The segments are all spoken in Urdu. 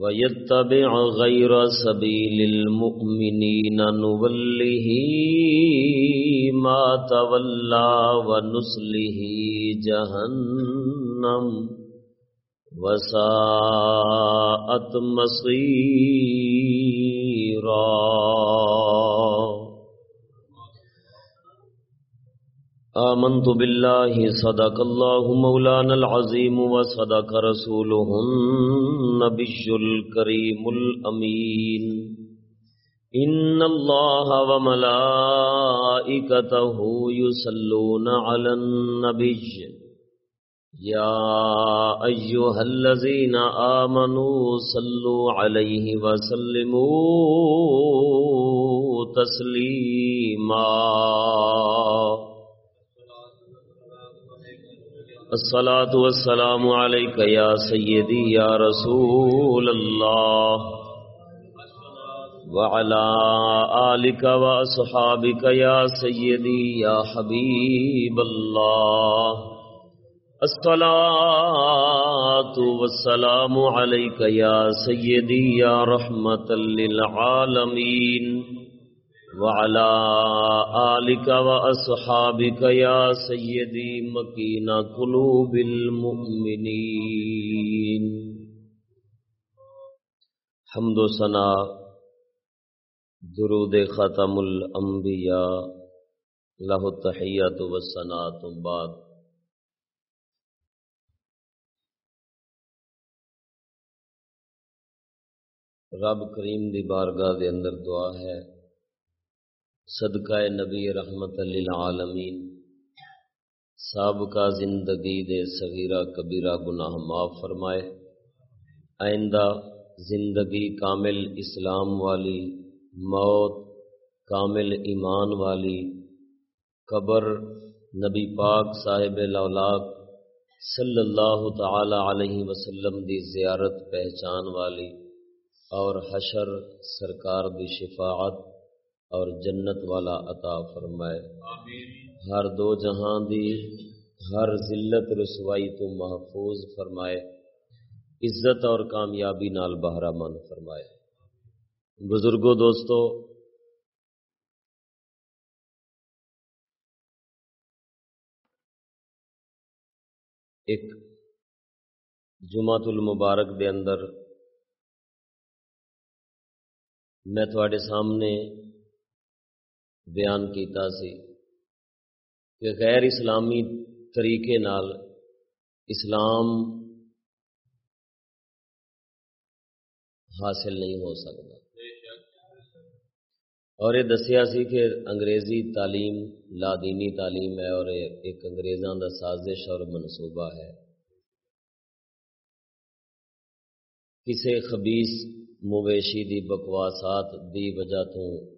ويتبع غير سبيل المؤمنين نوله ما تولى ونسله جهنم وساءت مصيرا آمنت بالله صدق الله مولانا العظيم وصدق رسوله النبي الكريم الأمين. إن الله وملائكته يصلون على النبي. يا أيها الذين آمنوا صلوا عليه وسلموا تسليما. الصلاة والسلام عليك يا سيدي يا رسول الله. وعلى آلك وأصحابك يا سيدي يا حبيب الله. الصلاة والسلام عليك يا سيدي يا رحمة للعالمين. وعلى آلك وأصحابك يا سيدي مكين قلوب المؤمنين. حمد و ثنا، درود ختم الانبیاء لہ له التحیات والثناء بعد. رب کریم دی بارگاہ دے اندر دعا ہے صدقہ نبی رحمت للعالمین، سابقہ زندگی دے صغیرہ کبیرہ گناہ معاف فرمائے۔ آئندہ زندگی کامل اسلام والی، موت کامل ایمان والی، قبر نبی پاک صاحب لولاک صلی اللہ تعالی علیہ وسلم دی زیارت پہچان والی اور حشر سرکار دی شفاعت اور جنت والا عطا فرمائے۔ ہر دو جہاں دی ہر ذلت رسوائی تو محفوظ فرمائے۔ عزت اور کامیابی نال بہرا من فرمائے۔ بزرگوں دوستو ایک جمعت المبارک دے اندر میں تھوڑے سامنے بیان کیتا سی کہ غیر اسلامی طریقے نال اسلام حاصل نہیں ہو سکتا۔ اور یہ دسیا سی کہ انگریزی تعلیم لادینی تعلیم ہے اور ایک انگریزاں دا سازش اور منصوبہ ہے۔ کسی خبیص مویشی دی بکواسات دی وجہ تو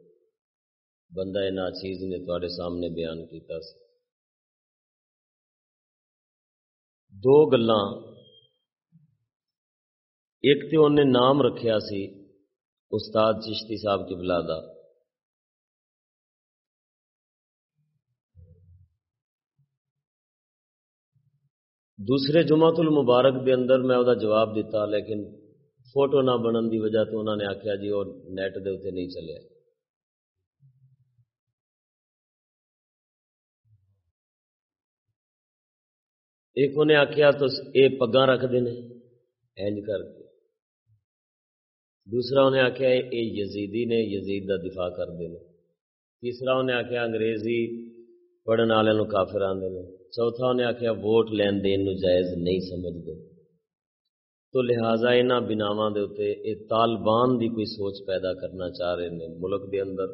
بندہ ناچیز نے تھوڑے سامنے بیان کیتا سی۔ دو گلاں۔ ایک تو انہیں نام رکھیا سی، استاد چشتی صاحب کی بلادا دوسرے جمعت المبارک دے اندر میں وہ جواب دیتا، لیکن فوٹو نہ بنن دی وجہ تو انہوں نے آخیا جی وہ نیٹ دے اتنے نہیں چلے ایک انہیں آخیا تو یہ پگاں رکھتے ہیں اینج کر کے دوسرا انہیں آخیا یہ یزیدی نے، یزید کا دفاع کرتے ہیں تیسرا انہیں آخیا انگریزی پڑھنے والے کافر آتے ہیں چوتھا انہیں آخیا ووٹ لین دین جائز نہیں سمجھتے تو لہذا یہاں بناواں یہ طالبان دی کوئی سوچ پیدا کرنا چاہ رہے ہیں ملک دے اندر،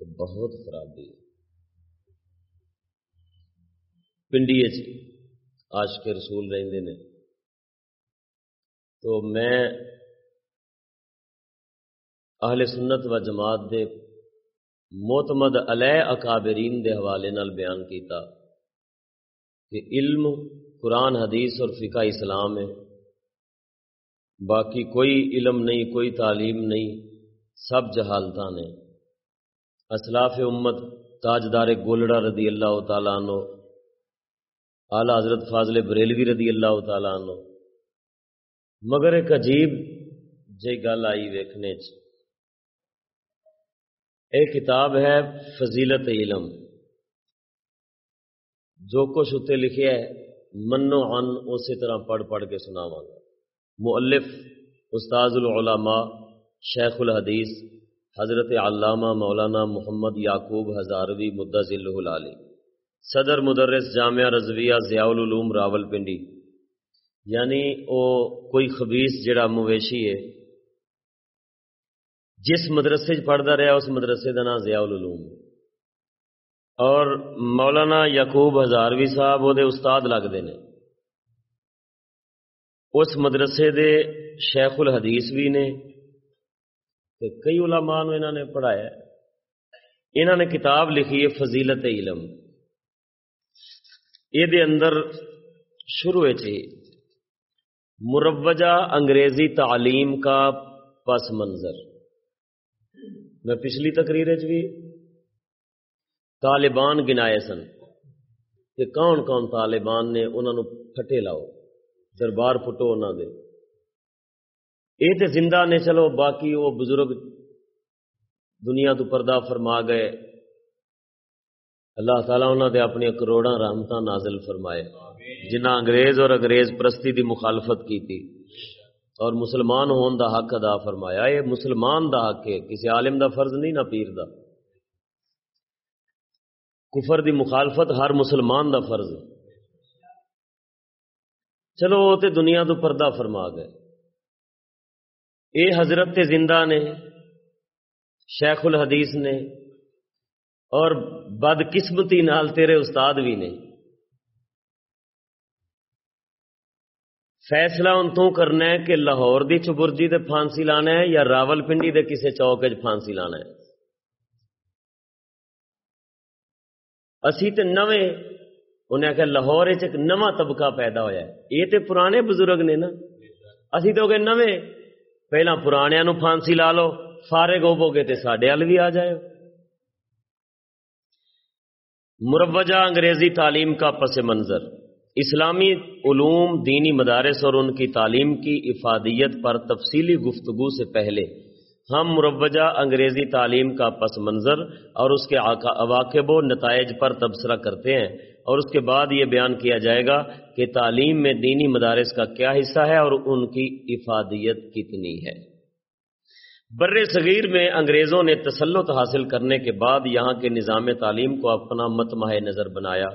تو بہت خرابی ہے۔ پنڈی آش کے رسول رہتے ہیں تو میں اہل سنت و جماعت دے موتمد علیہ اکابرین دے حوالے نال بیان کیتا کہ علم، قرآن، حدیث اور فقہ اسلام ہے۔ باقی کوئی علم نہیں، کوئی تعلیم نہیں، سب جہالت نے۔ اسلاف امت تاجدار گولڑا رضی اللہ تعالیٰ عنہ اعلی حضرت فاضل بریلوی رضی اللہ تعالیٰ عنہ۔ مگر ایک عجیب جی گل آئی ویکھنے چ۔ ایک کتاب ہے فضیلت علم۔ جو کچھ اتنے لکھے منو ان اسی طرح پڑھ پڑھ کے سناواں گا۔ مؤلف استاذ العلماء شیخ الحدیث حضرت علامہ مولانا محمد یعقوب ہزاروی مدض العلی صدر مدرس جامعہ رضویہ ضیاء العلوم راول پنڈی یعنی وہ کوئی خبیص جڑا مویشی ہے۔ جس مدرسے پڑھتا رہا اس مدرسے کا نام ضیاء العلوم اور مولانا یعقوب ہزاروی صاحب وہ استاد لگتے ہیں اس مدرسے دے شیخ الحدیث بھی نے کئی علماء انہوں نے پڑھایا۔ انہوں نے کتاب لکھی ہے فضیلت علم۔ یہ اندر شروع مروجہ انگریزی تعلیم کا پس منظر میں پچھلی تقریر بھی طالبان گنائے سن کہ کون کون طالبان نے انہوں پھٹے لاؤ دربار پٹو انہوں دے یہ تو زندہ نے چلو باقی وہ بزرگ دنیا تو پردہ فرما گئے اللہ تعالیٰ انہوں نے اپنی کروڑا رحمت نازل فرمائے۔ جنہ انگریز اور انگریز پرستی دی مخالفت کی تھی اور مسلمان ہون دا حق ادا فرمایا۔ یہ مسلمان دا حق ہے، کسی عالم دا فرض نہیں، نہ پیر دا۔ کفر دی مخالفت ہر مسلمان دا فرض ہے۔ چلو، وہ تو دنیا تو پردہ فرما گئے۔ اے حضرت زندہ نے، شیخ الحدیث نے اور بدقسمتی نال تیرے استاد بھی نے فیصلہ ان تو کرنا ہے کہ لاہور دی چبرجی دے پھانسی لانا ہے یا راول پنڈی دے کسے چوک پھانسی لانا ہے۔ اسی تے نویں انہیں آخیا لاہور ایک نواں طبقہ پیدا ہوا ہے۔ یہ تے پرانے بزرگ نے نا۔ اسی تو گئے نویں۔ پہلا پرانے نو پھانسی لا لو، فارغ ہوو گے تے ساڈے ال بھی آ جائے۔ مروجہ انگریزی تعلیم کا پس منظر۔ اسلامی علوم دینی مدارس اور ان کی تعلیم کی افادیت پر تفصیلی گفتگو سے پہلے ہم مروجہ انگریزی تعلیم کا پس منظر اور اس کے عواقب و نتائج پر تبصرہ کرتے ہیں اور اس کے بعد یہ بیان کیا جائے گا کہ تعلیم میں دینی مدارس کا کیا حصہ ہے اور ان کی افادیت کتنی ہے۔ بر صغیر میں انگریزوں نے تسلط حاصل کرنے کے بعد یہاں کے نظام تعلیم کو اپنا متماہ نظر بنایا۔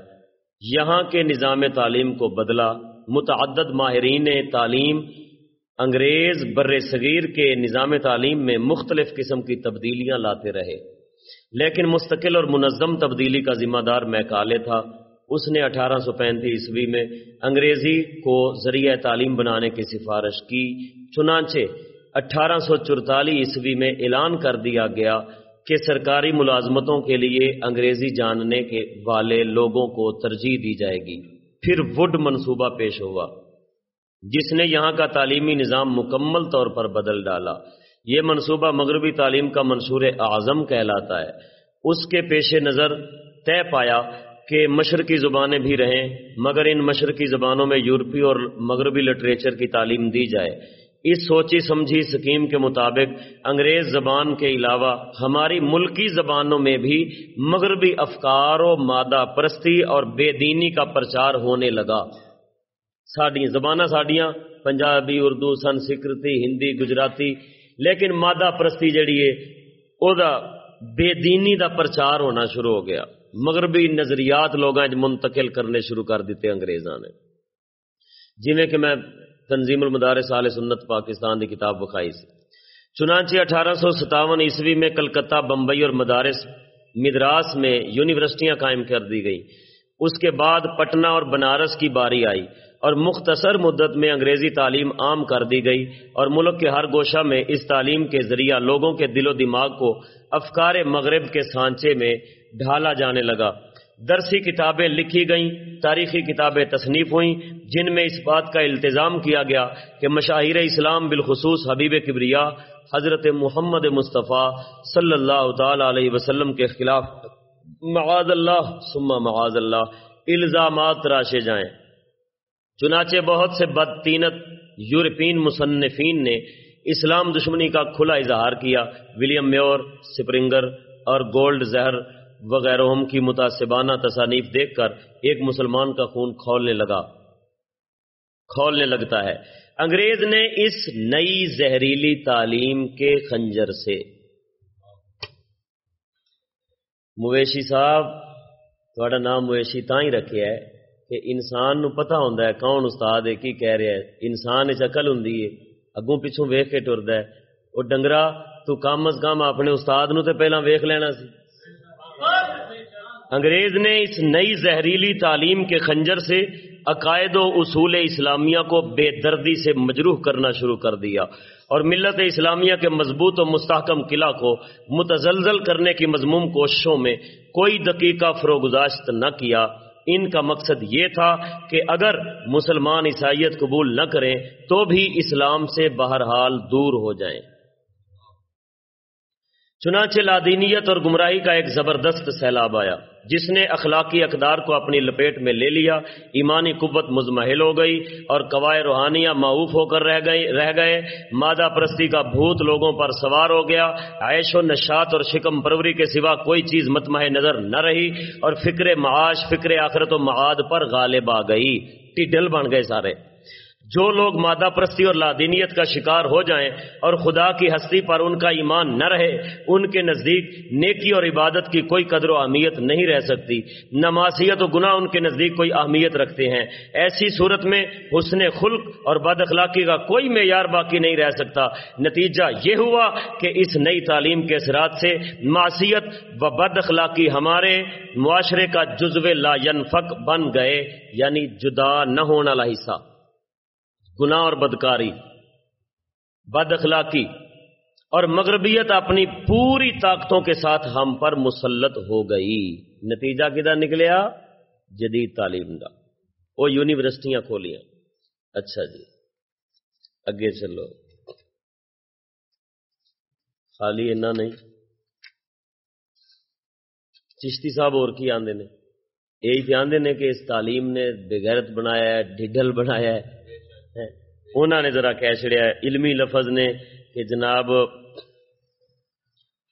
یہاں کے نظام تعلیم کو بدلا، متعدد ماہرین تعلیم انگریز بر صغیر کے نظام تعلیم میں مختلف قسم کی تبدیلیاں لاتے رہے۔ لیکن مستقل اور منظم تبدیلی کا ذمہ دار میکالے تھا۔ اس نے اٹھارہ سو پینتیس عیسوی میں انگریزی کو ذریعہ تعلیم بنانے کی سفارش کی۔ چنانچہ اٹھارہ سو چورتالیس عیسوی میں اعلان کر دیا گیا کہ سرکاری ملازمتوں کے لیے انگریزی جاننے کے والے لوگوں کو ترجیح دی جائے گی۔ پھر وڈ منصوبہ پیش ہوا، جس نے یہاں کا تعلیمی نظام مکمل طور پر بدل ڈالا۔ یہ منصوبہ مغربی تعلیم کا منصور اعظم کہلاتا ہے۔ اس کے پیش نظر طے پایا کہ مشرقی زبانیں بھی رہیں، مگر ان مشرقی زبانوں میں یورپی اور مغربی لٹریچر کی تعلیم دی جائے۔ اس سوچی سمجھی سکیم کے مطابق انگریز زبان کے علاوہ ہماری ملکی زبانوں میں بھی مغربی افکار و مادہ پرستی اور بے دینی کا پرچار ہونے لگا۔ ساڈیاں زبانہ ساڈیاں، پنجابی، اردو سنسکرتی ہندی، گجراتی، لیکن مادہ پرستی جڑی ہے او دا بے دینی دا پرچار ہونا شروع ہو گیا۔ مغربی نظریات لوگوں منتقل کرنے شروع کر دیتے انگریزاں نے۔ جویں کہ میں تنظیم المدارس سال سنت پاکستان دی کتاب بخائی سی۔ چنانچہ اٹھارہ سو ستاون عیسوی میں کلکتہ، بمبئی اور مدارس مدراس میں یونیورسٹیاں قائم کر دی گئی اس کے بعد پٹنہ اور بنارس کی باری آئی اور مختصر مدت میں انگریزی تعلیم عام کر دی گئی اور ملک کے ہر گوشہ میں اس تعلیم کے ذریعہ لوگوں کے دل و دماغ کو افکار مغرب کے سانچے میں ڈھالا جانے لگا۔ درسی کتابیں لکھی گئیں، تاریخی کتابیں تصنیف ہوئیں، جن میں اس بات کا التظام کیا گیا کہ مشاہیر اسلام بالخصوص حبیب کبریا، حضرت محمد مصطفیٰ صلی اللہ تعالی علیہ وسلم کے خلاف معاذ اللہ ثم معاذ اللہ الزامات راشے جائیں۔ چنانچہ بہت سے بدتینت یورپین مصنفین نے اسلام دشمنی کا کھلا اظہار کیا، ولیم میور، سپرنگر اور گولڈ زہر وغیرہ کی متاثبانہ تصانیف دیکھ کر ایک مسلمان کا خون کھولنے لگا۔ کھولنے لگتا ہے۔ انگریز نے اس نئی زہریلی تعلیم کے خنجر سے۔ مویشی صاحب تھوڑا نام مویشی تا ہی رکھے ہے کہ انسان نو پتا ہوندا ہے کون استاد ہے، کی کہہ رہا ہے۔ انسان وچ عقل ہوندی ہے، اگوں پیچھوں ویکھ کے ٹردا ہے۔ او ڈنگرا، تو کم از کم اپنے استاد نو تے پہلا ویکھ لینا سی۔ انگریز نے اس نئی زہریلی تعلیم کے خنجر سے عقائد و اصول اسلامیہ کو بے دردی سے مجروح کرنا شروع کر دیا اور ملت اسلامیہ کے مضبوط و مستحکم قلعہ کو متزلزل کرنے کی مضموم کوششوں میں کوئی دقیقہ فروگزاشت نہ کیا۔ ان کا مقصد یہ تھا کہ اگر مسلمان عیسائیت قبول نہ کریں تو بھی اسلام سے بہرحال دور ہو جائیں۔ چنانچہ لادینیت اور گمراہی کا ایک زبردست سیلاب آیا، جس نے اخلاقی اقدار کو اپنی لپیٹ میں لے لیا، ایمانی قوت مزمحل ہو گئی اور قوائے روحانیاں معاوف ہو کر رہ گئے رہ گئے۔ مادہ پرستی کا بھوت لوگوں پر سوار ہو گیا۔ عیش و نشات اور شکم پروری کے سوا کوئی چیز متمح نظر نہ رہی اور فکر معاش، فکر آخرت و معاد پر غالب آ گئی۔ ٹیڈل بن گئے سارے۔ جو لوگ مادہ پرستی اور لادینیت کا شکار ہو جائیں اور خدا کی ہستی پر ان کا ایمان نہ رہے، ان کے نزدیک نیکی اور عبادت کی کوئی قدر و اہمیت نہیں رہ سکتی۔ نماسیت و گناہ ان کے نزدیک کوئی اہمیت رکھتے ہیں۔ ایسی صورت میں حسن خلق اور بد اخلاقی کا کوئی معیار باقی نہیں رہ سکتا۔ نتیجہ یہ ہوا کہ اس نئی تعلیم کے اثرات سے معاشیت و بد اخلاقی ہمارے معاشرے کا جزو لا ینفق بن گئے یعنی جدا نہ ہونے والا حصہ۔ گناہ اور بدکاری، بد اخلاقی اور مغربیت اپنی پوری طاقتوں کے ساتھ ہم پر مسلط ہو گئی۔ نتیجہ کدھر نکلیا؟ جدید تعلیم کا۔ وہ یونیورسٹیاں کھولیاں۔ اچھا جی۔ اگے چلو۔ خالی اینا نہیں۔ چشتی صاحب اور کی آندے نے؟ یہی آندے نے کہ اس تعلیم نے بغیرت بنایا ہے، ڈھڈل بنایا ہے۔ انہوں نے ذرا کہہ چڑیا علمی لفظ نے کہ جناب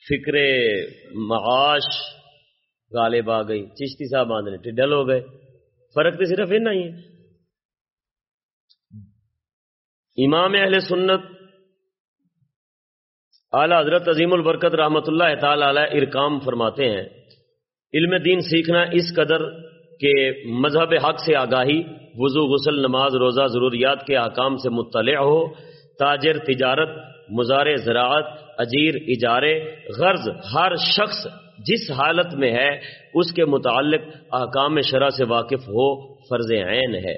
فکر معاش غالب آ گئی۔ چشتی صاحب آدھے ٹڈل ہو گئے۔ فرق تو صرف اتنا ہی ہے۔ امام اہل سنت، اعلی حضرت عظیم البرکت رحمت اللہ تعالی علیہ ارکام فرماتے ہیں، علم دین سیکھنا اس قدر کہ مذہب حق سے آگاہی، وضو، غسل، نماز، روزہ، ضروریات کے احکام سے مطلع ہو، تاجر، تجارت، مزار زراعت، اجیر، اجارے، غرض، ہر شخص جس حالت میں ہے، اس کے متعلق احکام شرح سے واقف ہو، فرض عین ہے۔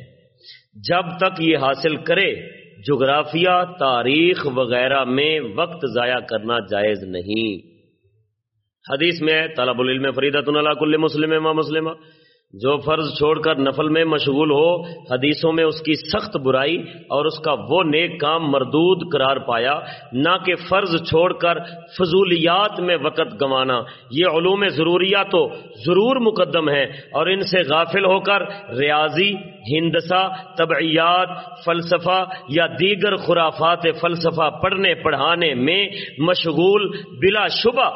جب تک یہ حاصل کرے، جغرافیہ، تاریخ وغیرہ میں وقت ضائع کرنا جائز نہیں۔ حدیث میں طلب العلم فریدت اللہ کل مسلم مسلمہ۔ جو فرض چھوڑ کر نفل میں مشغول ہو، حدیثوں میں اس کی سخت برائی اور اس کا وہ نیک کام مردود قرار پایا، نہ کہ فرض چھوڑ کر فضولیات میں وقت گنوانا۔ یہ علوم ضروریات تو ضرور مقدم ہے اور ان سے غافل ہو کر ریاضی، ہندسہ، طبعیات، فلسفہ یا دیگر خرافات فلسفہ پڑھنے، پڑھانے میں مشغول بلا شبہ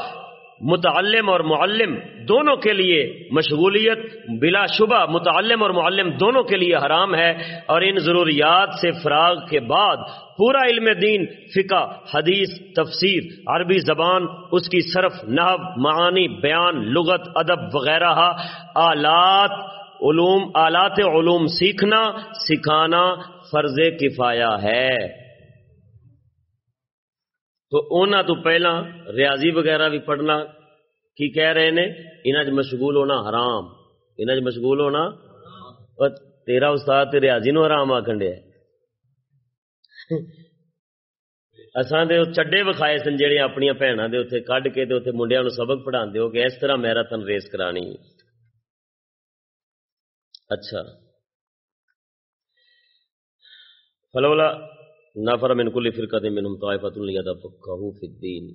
متعلم اور معلم دونوں کے لیے مشغولیت بلا شبہ، متعلم اور معلم دونوں کے لیے حرام ہے، اور ان ضروریات سے فراغ کے بعد پورا علم دین، فقہ، حدیث، تفسیر، عربی زبان، اس کی صرف نحب معانی، بیان، لغت، ادب وغیرہ، آلات، علوم آلات علوم سیکھنا، سکھانا فرض کفایا ہے۔ تو اونا تو پہلا ریاضی وغیرہ بھی پڑھنا کی کہہ رہے نے، انج مشغول ہونا حرام، انج مشغول ہونا اور تیرا استاد تے ریاضی نو حرام آکھن ڈیا اساں دے چڈے وکھائے سن جڑے اپنی بھنوں دے اتنے کڈ کے اتنے منڈیا نو سبق پڑھا ہو کہ اس طرح میراتھن ریس کرانی۔ اچھا۔ فلولا نفر من کل فرقت منہم طائفت لیدفقہو فی الدین۔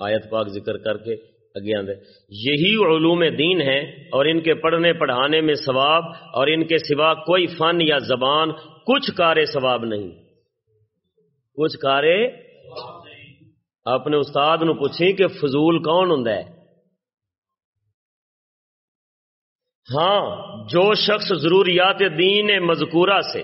آیت پاک ذکر کر کے اگے آندے۔ یہی علوم دین ہیں اور ان کے پڑھنے پڑھانے میں ثواب اور ان کے سوا کوئی فن یا زبان کچھ کارے ثواب نہیں۔ کچھ کارے اپنے استاد نو پوچھیں کہ فضول کون ہوں ہاں جو شخص ضروریات دین مذکورہ سے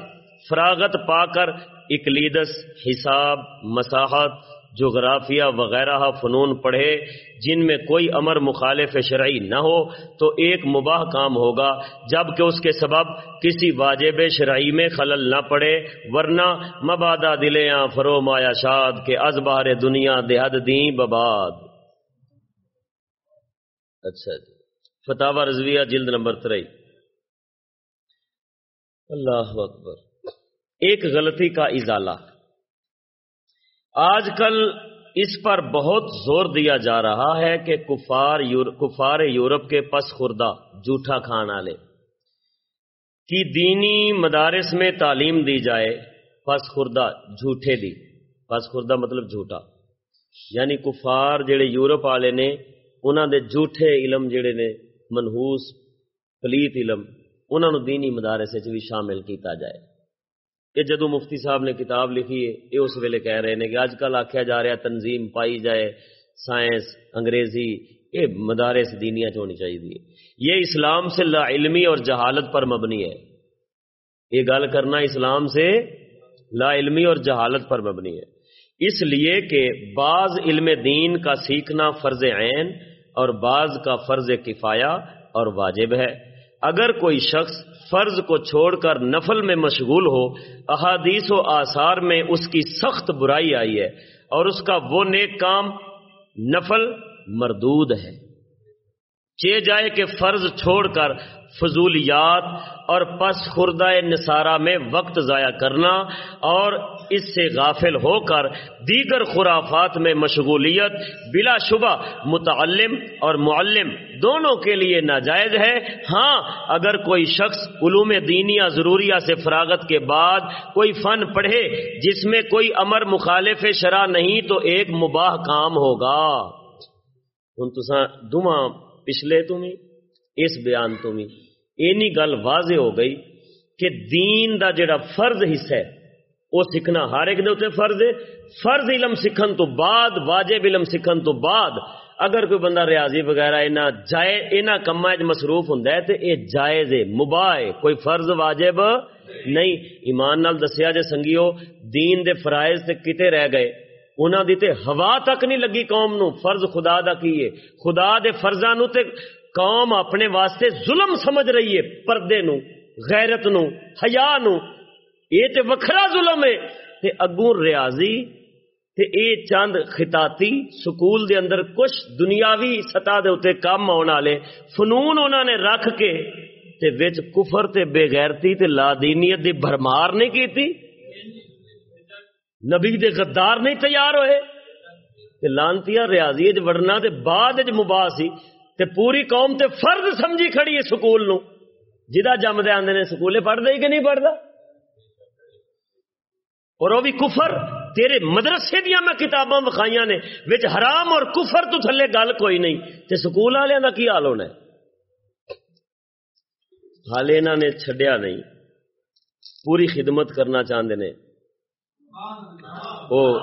فراغت پا کر اکلیدس حساب، مساحت، جغرافیہ وغیرہ فنون پڑھے، جن میں کوئی امر مخالف شرعی نہ ہو، تو ایک مباح کام ہوگا جبکہ اس کے سبب کسی واجب شرعی میں خلل نہ پڑے، ورنہ مبادہ دلیاں فرو مایا شاد کے ازبار دنیا دہد دیں بباد۔ اچھا جی۔ فتح رضویہ جلد نمبر ترئی۔ اللہ اکبر۔ ایک غلطی کا ازالہ۔ آج کل اس پر بہت زور دیا جا رہا ہے کہ کفار کفار یورپ کے پس خوردہ جھوٹا کھان والے کی دینی مدارس میں تعلیم دی جائے، پس خوردہ جھوٹے دی۔ پس خوردہ مطلب جھوٹا۔ یعنی کفار جڑے یورپ والے نے انہوں دے جھوٹے علم جڑے نے منہوس پلیت علم انہوں نے دینی مدارس بھی شامل کیتا جائے۔ کہ جدو مفتی صاحب نے کتاب لکھی ہے، یہ اس ویلے کہہ رہے ہیں کہ اج کل آخیا جا رہا تنظیم پائی جائے، سائنس، انگریزی، یہ مدارس دینیا ہونی چاہیے۔ یہ اسلام سے لا علمی اور جہالت پر مبنی ہے۔ یہ گل کرنا اسلام سے لا علمی اور جہالت پر مبنی ہے۔ اس لیے کہ بعض علم دین کا سیکھنا فرض عین اور بعض کا فرض کفایا اور واجب ہے۔ اگر کوئی شخص فرض کو چھوڑ کر نفل میں مشغول ہو، احادیث و آثار میں اس کی سخت برائی آئی ہے اور اس کا وہ نیک کام نفل مردود ہے۔ چے جائے کہ فرض چھوڑ کر فضولیات اور پس خوردہ نصارہ میں وقت ضائع کرنا اور اس سے غافل ہو کر دیگر خرافات میں مشغولیت، بلا شبہ متعلم اور معلم دونوں کے لیے ناجائز ہے۔ ہاں اگر کوئی شخص علوم دینیا ضروریہ سے فراغت کے بعد کوئی فن پڑھے جس میں کوئی امر مخالف شرح نہیں تو ایک مباح کام ہوگا۔ دماں پچھلے تمہیں اس بیان تو بھی اینی گل واضح ہو گئی کہ دین دا جڑا فرض حصہ ہے وہ سیکھنا ہر ایک دے فرض ہے۔ فرض علم سیکھن تو بعد، واجب علم سیکھن تو بعد۔ اگر کوئی بندہ ریاضی وغیرہ اینا جائے، اینا کما مصروف ہوں تو یہ جائز ہے، مباح ہے۔ کوئی فرض واجب نہیں۔ ایمان نال دسیا جے سنگیو، دین دے فرائض تے کتے رہ گئے۔ انہاں دی تے ہوا تک نہیں لگی قوم نو۔ فرض خدا دا کیے خدا دے فرضاں نو تے قوم اپنے واسطے ظلم سمجھ رہی ہے، پردے نو، غیرت نو، حیا نو۔ یہ تے وکھرا ظلم ہے۔ تے اگوں ریاضی، تے اے چند خطاطی سکول دے اندر کچھ دنیاوی سطح دے اوتے کام آن والے۔ فنون انہوں نے رکھ کے تے وچ کفر تے بے غیرتی تے لا دینیت دی بھرمار نہیں کیتی۔ نبی دے غدار نہیں تیار ہوئے۔ تے لانتیا ریاضی وڑنا تے بعد مباح سی۔ تے پوری قوم تے فرض سمجھی کھڑی ہے سکول نو جدا جمدے آندے نے سکولے پڑھتا ہی کہ نہیں پڑھتا اور وہ بھی کفر، تیرے مدرسے دیا میں کتاباں وکھائیاں نے، وچ حرام اور کفر تو تھلے گل کوئی نہیں۔ تے سکول والے کا کی حال ہونا ہے؟ حال انہوں نے چھڈیا نہیں۔ پوری خدمت کرنا چاہتے نے۔ وہ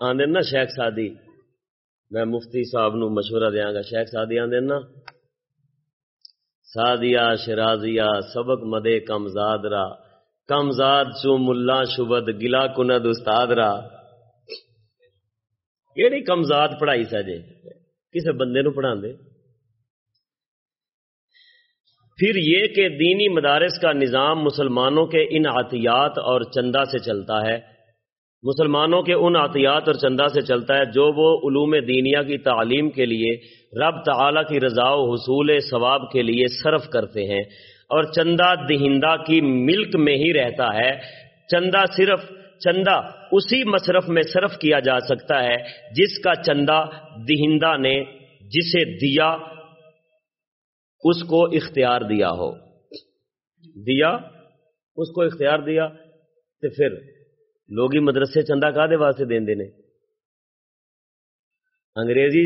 آدھے نا شیخ سادی میں مفتی صاحب نو مشورہ دیاں گا۔ شیخ سادیاں دینا سادیا شرازیا سبق مدے کمزاد را۔ کمزاد چو ملا شبد گلا کند استاد را۔ یہ نہیں کمزاد پڑھائی سجے کسی بندے نو پڑھا دے۔ پھر یہ کہ دینی مدارس کا نظام مسلمانوں کے ان عطیات اور چندہ سے چلتا ہے۔ مسلمانوں کے ان عطیات اور چندہ سے چلتا ہے جو وہ علوم دینیا کی تعلیم کے لیے رب تعالی کی رضا و حصول ثواب کے لیے صرف کرتے ہیں۔ اور چندہ دہندہ کی ملک میں ہی رہتا ہے۔ چندہ صرف چندہ اسی مصرف میں صرف کیا جا سکتا ہے جس کا چندہ دہندہ نے جسے دیا، اس کو اختیار دیا ہو۔ دیا، اس کو اختیار دیا تو پھر لوگ ہی مدرسے چندہ کا دے واسطے دین دینے۔ انگریزی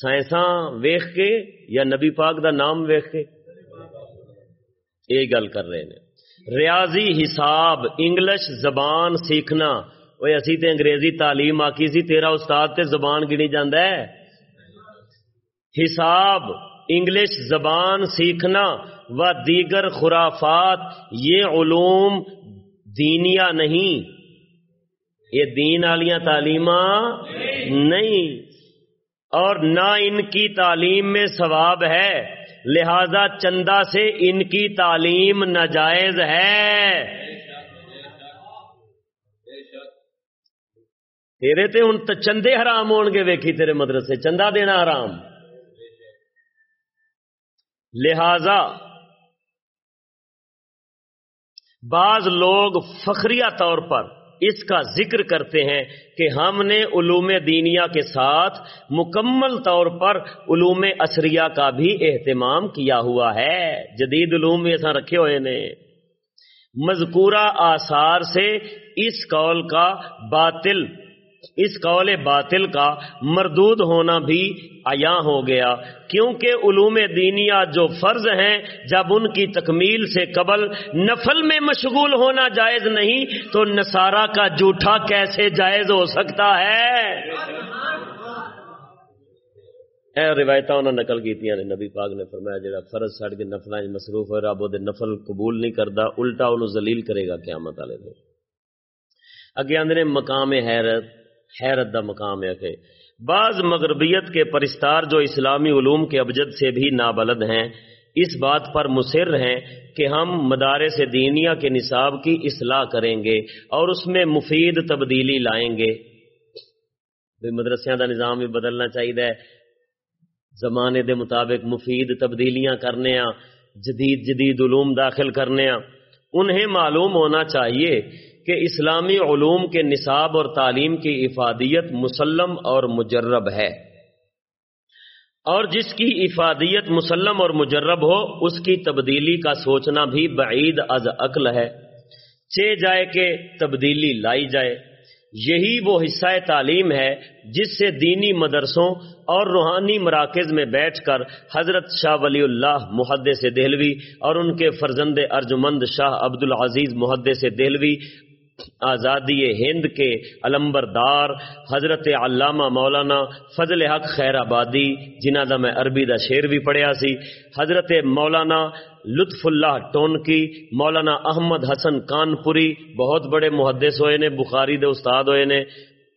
سائنساں ویخ کے یا نبی پاک دا نام ویخ کے یہ گل کر رہے ہیں۔ ریاضی حساب انگلش زبان سیکھنا۔ وہ اسی تے انگریزی تعلیم آکی سی تیرا استاد تے زبان گنی جاندہ ہے۔ حساب انگلش زبان سیکھنا و دیگر خرافات یہ علوم دینیا نہیں۔ یہ دین والیاں تعلیم نہیں۔ اور نہ ان کی تعلیم میں ثواب ہے۔ لہذا چندہ سے ان کی تعلیم ناجائز ہے۔ تیرے تے ان چندے حرام ہون گے، ویکھی تیرے مدرسے، چندہ دینا حرام۔ لہذا بعض لوگ فخریہ طور پر اس کا ذکر کرتے ہیں کہ ہم نے علوم دینیا کے ساتھ مکمل طور پر علوم اثریہ کا بھی اہتمام کیا ہوا ہے۔ جدید علوم ایسا رکھے ہوئے نے۔ مذکورہ آثار سے اس قول کا باطل اس قول باطل کا مردود ہونا بھی عیاں ہو گیا، کیونکہ علوم دینیا جو فرض ہیں، جب ان کی تکمیل سے قبل نفل میں مشغول ہونا جائز نہیں، تو نصارہ کا جھوٹا کیسے جائز ہو سکتا ہے؟ اے روایت انہوں نے نقل کی نے، نبی پاک نے فرمایا، جڑا فرض چھڑ کے نفل مصروف ہو رہا وہ نفل قبول نہیں کرتا الٹا انہوں ذلیل کرے گا قیامت والے دن۔ اگے آدھے مقام حیرت حیرت دا مقام ہے کہ بعض مغربیت کے پرستار جو اسلامی علوم کے ابجد سے بھی نابلد ہیں، اس بات پر مصر ہیں کہ ہم مدارس دینیا کے نصاب کی اصلاح کریں گے اور اس میں مفید تبدیلی لائیں گے۔ مدرسیاں دا نظام بھی بدلنا چاہیے زمانے دے مطابق مفید تبدیلیاں کرنے ہاں، جدید جدید علوم داخل کرنے ہاں۔ انہیں معلوم ہونا چاہیے کہ اسلامی علوم کے نصاب اور تعلیم کی افادیت مسلم اور مجرب ہے۔ اور جس کی افادیت مسلم اور مجرب ہو، اس کی تبدیلی کا سوچنا بھی بعید از عقل ہے۔ چے جائے کہ تبدیلی لائی جائے۔ یہی وہ حصہ تعلیم ہے جس سے دینی مدرسوں اور روحانی مراکز میں بیٹھ کر حضرت شاہ ولی اللہ محدث سے دہلوی اور ان کے فرزند ارجمند شاہ عبد العزیز محدث سے دہلوی آزادی ہند کے علمبردار حضرت علامہ مولانا فضل حق خیر آبادی، جنہ دا میں عربی دا شعر بھی پڑھیا سی۔ حضرت مولانا لطف اللہ ٹونکی، مولانا احمد حسن کانپوری بہت بڑے محدث ہوئے نے، بخاری دے استاد ہوئے نے۔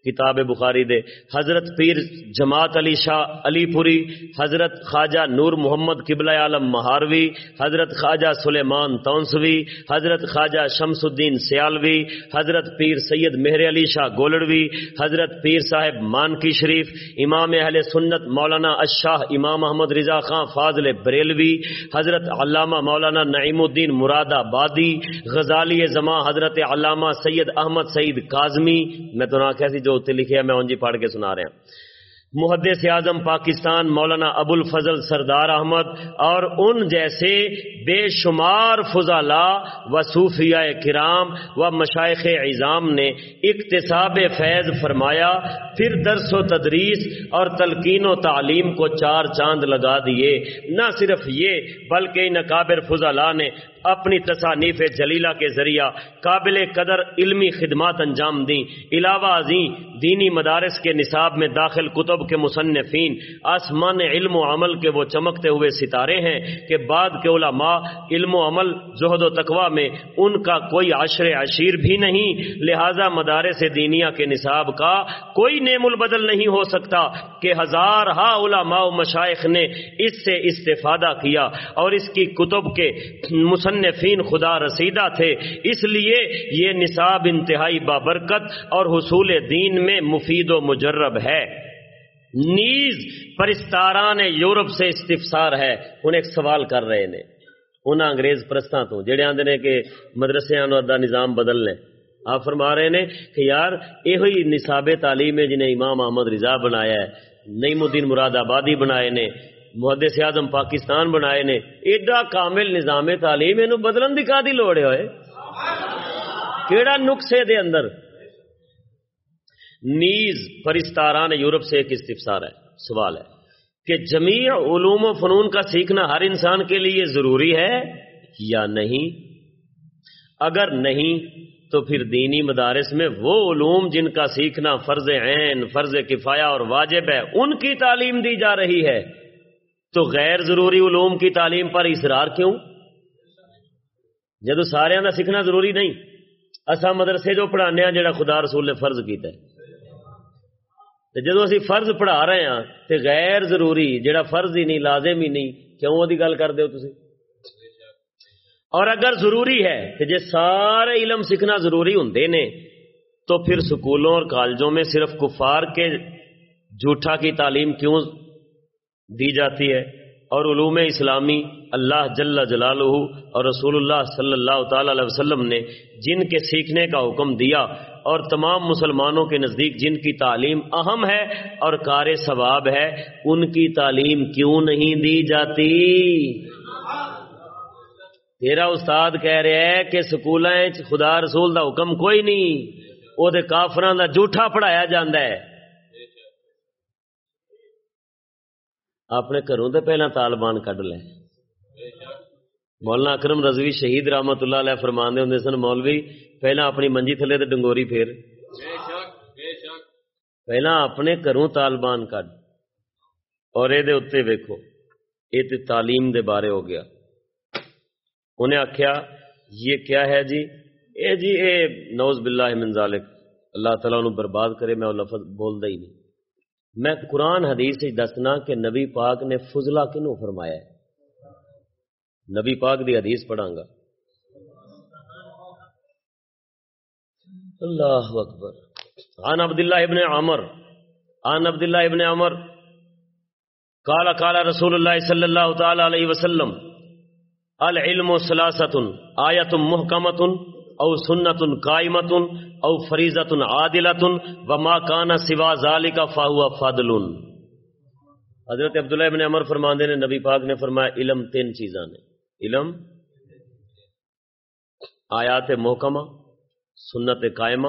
کتاب بخاری دے۔ حضرت پیر جماعت علی شاہ علی پوری، حضرت خواجہ نور محمد قبلہ عالم مہاروی، حضرت خواجہ سلیمان تونسوی، حضرت خواجہ شمس الدین سیالوی، حضرت پیر سید مہر علی شاہ گولڑوی، حضرت پیر صاحب مانکی شریف، امام اہل سنت مولانا اشاہ امام محمد رضا خان فاضل بریلوی، حضرت علامہ مولانا نعیم الدین مراد آبادی، غزالی زماں حضرت علامہ سید احمد سعید کاظمی، میں تو نہ کیسی جو اتنے لکھے میں انجی پڑھ کے سنا رہا ہوں محدث اعظم پاکستان مولانا ابو الفضل سردار احمد اور ان جیسے بے شمار فضلا و صوفیہ کرام و مشائق اعظام نے اقتصاب فیض فرمایا، پھر درس و تدریس اور تلقین و تعلیم کو چار چاند لگا دیے۔ نہ صرف یہ، بلکہ ان کابر فضلہ نے اپنی تصانیف جلیلہ کے ذریعہ قابل قدر علمی خدمات انجام دیں۔ علاوہ ازیں، دینی مدارس کے نصاب میں داخل کتب کے مصنفین آسمان علم و عمل کے وہ چمکتے ہوئے ستارے ہیں کہ بعد کے علماء علم و عمل، زہد و تقوا میں ان کا کوئی عشر عشیر بھی نہیں۔ لہذا مدارس دینیا کے نصاب کا کوئی نیم البدل نہیں ہو سکتا کہ ہزار ہا علماء و مشائق نے اس سے استفادہ کیا اور اس کی کتب کے مصنفین خدا رسیدہ تھے۔ اس لیے یہ نصاب انتہائی بابرکت اور حصول دین میں مفید و مجرب ہے۔ نیز پرستاران یورپ سے استفسار ہے۔ انہیں ایک سوال کر رہے نے انہیں انگریز پرستاں تو جڑے آندے نے کہ مدرسے دا نظام بدل لیں آپ فرما رہے نے کہ یار یہ ہوئی نصاب تعلیم ہے جنہیں امام احمد رضا بنایا ہے، نعیم الدین مراد آبادی بنائے نے، محدث اعظم پاکستان بنائے نے۔ ایڈا کامل نظام تعلیم یہ بدلن کی کا لوڑ ہوئے۔ کیڑا نقصے دے اندر؟ نیز پرستاران یورپ سے ایک استفسار ہے، سوال ہے۔ کہ جمیع علوم و فنون کا سیکھنا ہر انسان کے لیے ضروری ہے یا نہیں؟ اگر نہیں، تو پھر دینی مدارس میں وہ علوم جن کا سیکھنا فرض عین، فرض کفایا اور واجب ہے، ان کی تعلیم دی جا رہی ہے۔ تو غیر ضروری علوم کی تعلیم پر اصرار کیوں؟ جدو سارے کا سیکھنا ضروری نہیں۔ اصا مدرسے جو پڑھانے جڑا خدا رسول نے فرض کیتا ہے۔ جدو اسی فرض پڑھا رہے ہیں تو غیر ضروری جڑا فرض ہی نہیں، لازم ہی نہیں، کیوں وہ گل کر دو تھی اور اگر ضروری ہے کہ جی سارے علم سیکھنا ضروری ہوں نے، تو پھر سکولوں اور کالجوں میں صرف کفار کے جھوٹا کی تعلیم کیوں دی جاتی ہے؟ اور علوم اسلامی اللہ جل جلالہ اور رسول اللہ صلی اللہ تعالی علیہ وسلم نے جن کے سیکھنے کا حکم دیا اور تمام مسلمانوں کے نزدیک جن کی تعلیم اہم ہے اور کار ثواب ہے، ان کی تعلیم کیوں نہیں دی جاتی؟ تیرا استاد کہہ رہے ہے کہ سکول خدا رسول دا حکم کوئی نہیں، وہ کافران دا جھوٹا پڑھایا جاندہ ہے۔ اپنے گھروں دے پہلا طالبان کڈ لے مولانا اکرم رضوی شہید رحمت اللہ علیہ فرماندے ہوں سن، مولوی، پہلا اپنی منجی تھلے تے ڈنگوری پھیر۔ پہلا اپنے گھروں طالبان کڈ اور یہ اتنے ویکو یہ تعلیم دے بارے ہو گیا۔ انہیں آخیا یہ کیا ہے جی؟ اے جی اے نوز باللہ من ذالک۔ اللہ تعالیٰ انہوں برباد کرے، میں وہ لفظ بولتا ہی نہیں۔ میں قرآن حدیث سے دسنا کہ نبی پاک نے فضلہ کنو فرمایا ہے؟ نبی پاک دی حدیث پڑھا گا۔ اللہ اکبر۔ عن عبداللہ ابن عمر۔ عن عبداللہ ابن عمر۔ قال قال رسول اللہ صلی اللہ تعالی علیہ وسلم، العلم سلاست آیت محکمت او سنت قائمت او فریضت عادلت وما کان سوا ذالک فهو فضل۔ حضرت عبداللہ ابن عمر فرماندے نے، نبی پاک نے فرمایا، علم تین چیزاں نے۔ علم، آیات محکمہ، سنت قائمہ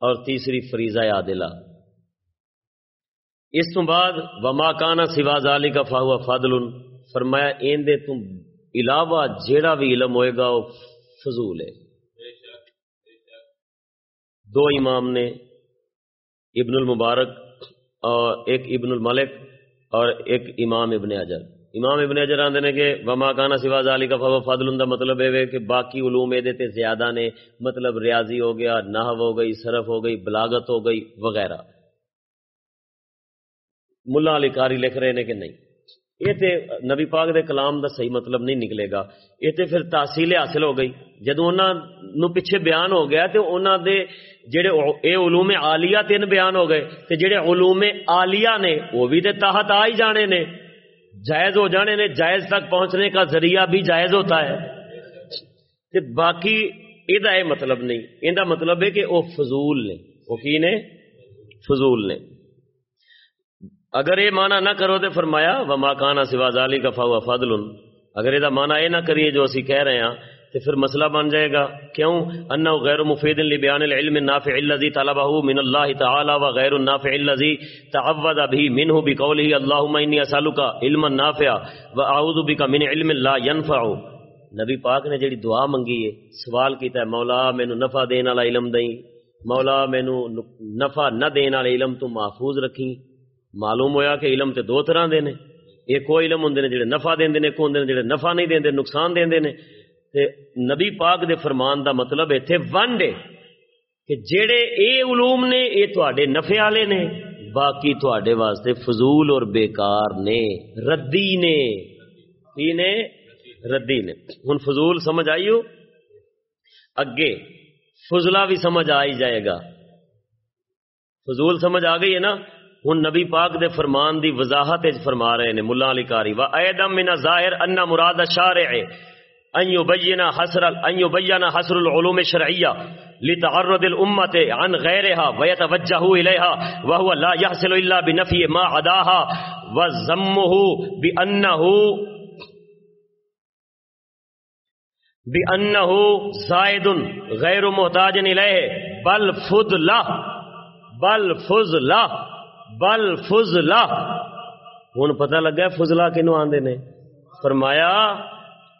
اور تیسری فریضہ عادلہ۔ اس تو بعد وما کانا سوا ذالک فهو فضل، فرمایا این دے تم علاوہ جیڑا بھی علم ہوئے گا، وہ فضول ہے۔ دو امام نے، ابن المبارک اور ایک ابن الملک اور ایک امام ابن اجر امام ابن اجر آدھے نے کہ وما کانا سوا علی کا فضل فضل مطلب ہے کہ باقی علوم یہ زیادہ نے مطلب ریاضی ہو گیا، نحو ہو گئی، صرف ہو گئی، بلاغت ہو گئی، وغیرہ۔ ملا علی کاری لکھ رہے ہیں کہ نہیں۔ یہ تے نبی پاک دے کلام دا صحیح مطلب نہیں نکلے گا۔ یہ تے پھر تحصیل حاصل ہو گئی۔ جدو انہوں پیچھے بیان ہو گیا تو انہوں دے جڑے اے علوم عالیہ تین بیان ہو گئے۔ تے جڑے علوم عالیہ نے، وہ بھی تے تحت آ ہی جانے نے۔ جائز ہو جانے نے جائز تک پہنچنے کا ذریعہ بھی جائز ہوتا ہے۔ کہ باقی یہ مطلب نہیں۔ یہ مطلب ہے کہ وہ فضول نے۔ وہ کی نے؟ فضول نے۔ اگر یہ مانا نہ کرو تو فرمایا، وما کانا سوا ظالی کا فاوا فضل۔ اگر یہ مانا یہ نہ کریے جو اسی کہہ رہے ہیں تو پھر مسئلہ بن جائے گا۔ کیوں؟ انه غیر مفید لبیان العلم النافع الذي طلبه من الله تعالی و غیر النافع الذي تعوذ به منه بقوله اللهم اني اسالك علما نافعا واعوذ بك من علم لا ينفع نبی پاک نے جڑی دعا منگی ہے، سوال کیتا ہے، مولا مینو نفع دین والا علم دیں مولا مینو نفع نہ دین والے علم تو محفوظ رکھی معلوم ہویا کہ علم تے دو طرح دے نے۔ ایک وہ علم ہوندے نے جڑے نفع دیندے نے، ایک ہوندے نے جڑے نفع نہیں دیندے نقصان دیندے نے۔ تے نبی پاک دے فرمان دا مطلب ایتھے ون ڈے کہ جڑے اے علوم نے، اے تواڈے نفع والے نے، باقی تواڈے واسطے فضول اور بیکار نے، ردی نے۔ کی نے؟ ردی نے۔ ہن فضول سمجھ آئی اگے فضلہ بھی سمجھ آ ہی جائے گا۔ فضول سمجھ آ گئی ہے نا؟ ہن نبی پاک دے فرمان دی وضاحت فرما رہے نے، ملا علی کاری و ایدم من ظاہر ان مراد الشارع ان يبين حصر ان يبين حصر العلوم الشرعيه لتعرض الامه عن غيرها ويتوجه اليها وهو لا يحصل الا بنفي ما عداها وذمه بانه بانه زائد غیر محتاج الیہ بل فضلہ بل فضلہ بل فضلہ ہن پتہ لگا فضلہ کینو آندے نے؟ فرمایا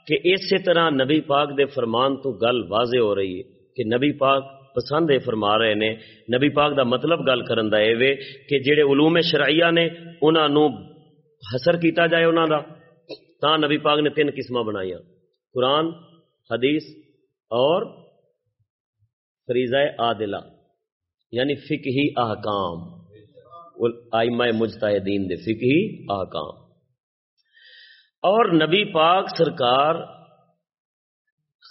کہ اسی طرح نبی پاک دے فرمان تو گل واضح ہو رہی ہے کہ نبی پاک پسند ہے فرما رہے نے۔ نبی پاک دا مطلب گل کرن دا اے وے کہ جڑے علوم شرعیہ نے انہاں نو حسر کیتا جائے انہاں دا تا نبی پاک نے تین قسمہ بنائیاں۔ قرآن، حدیث اور فریضہ عادلہ یعنی فقہی احکام۔ آئمہ مجتہدین دے فقہی احکام۔ اور نبی پاک سرکار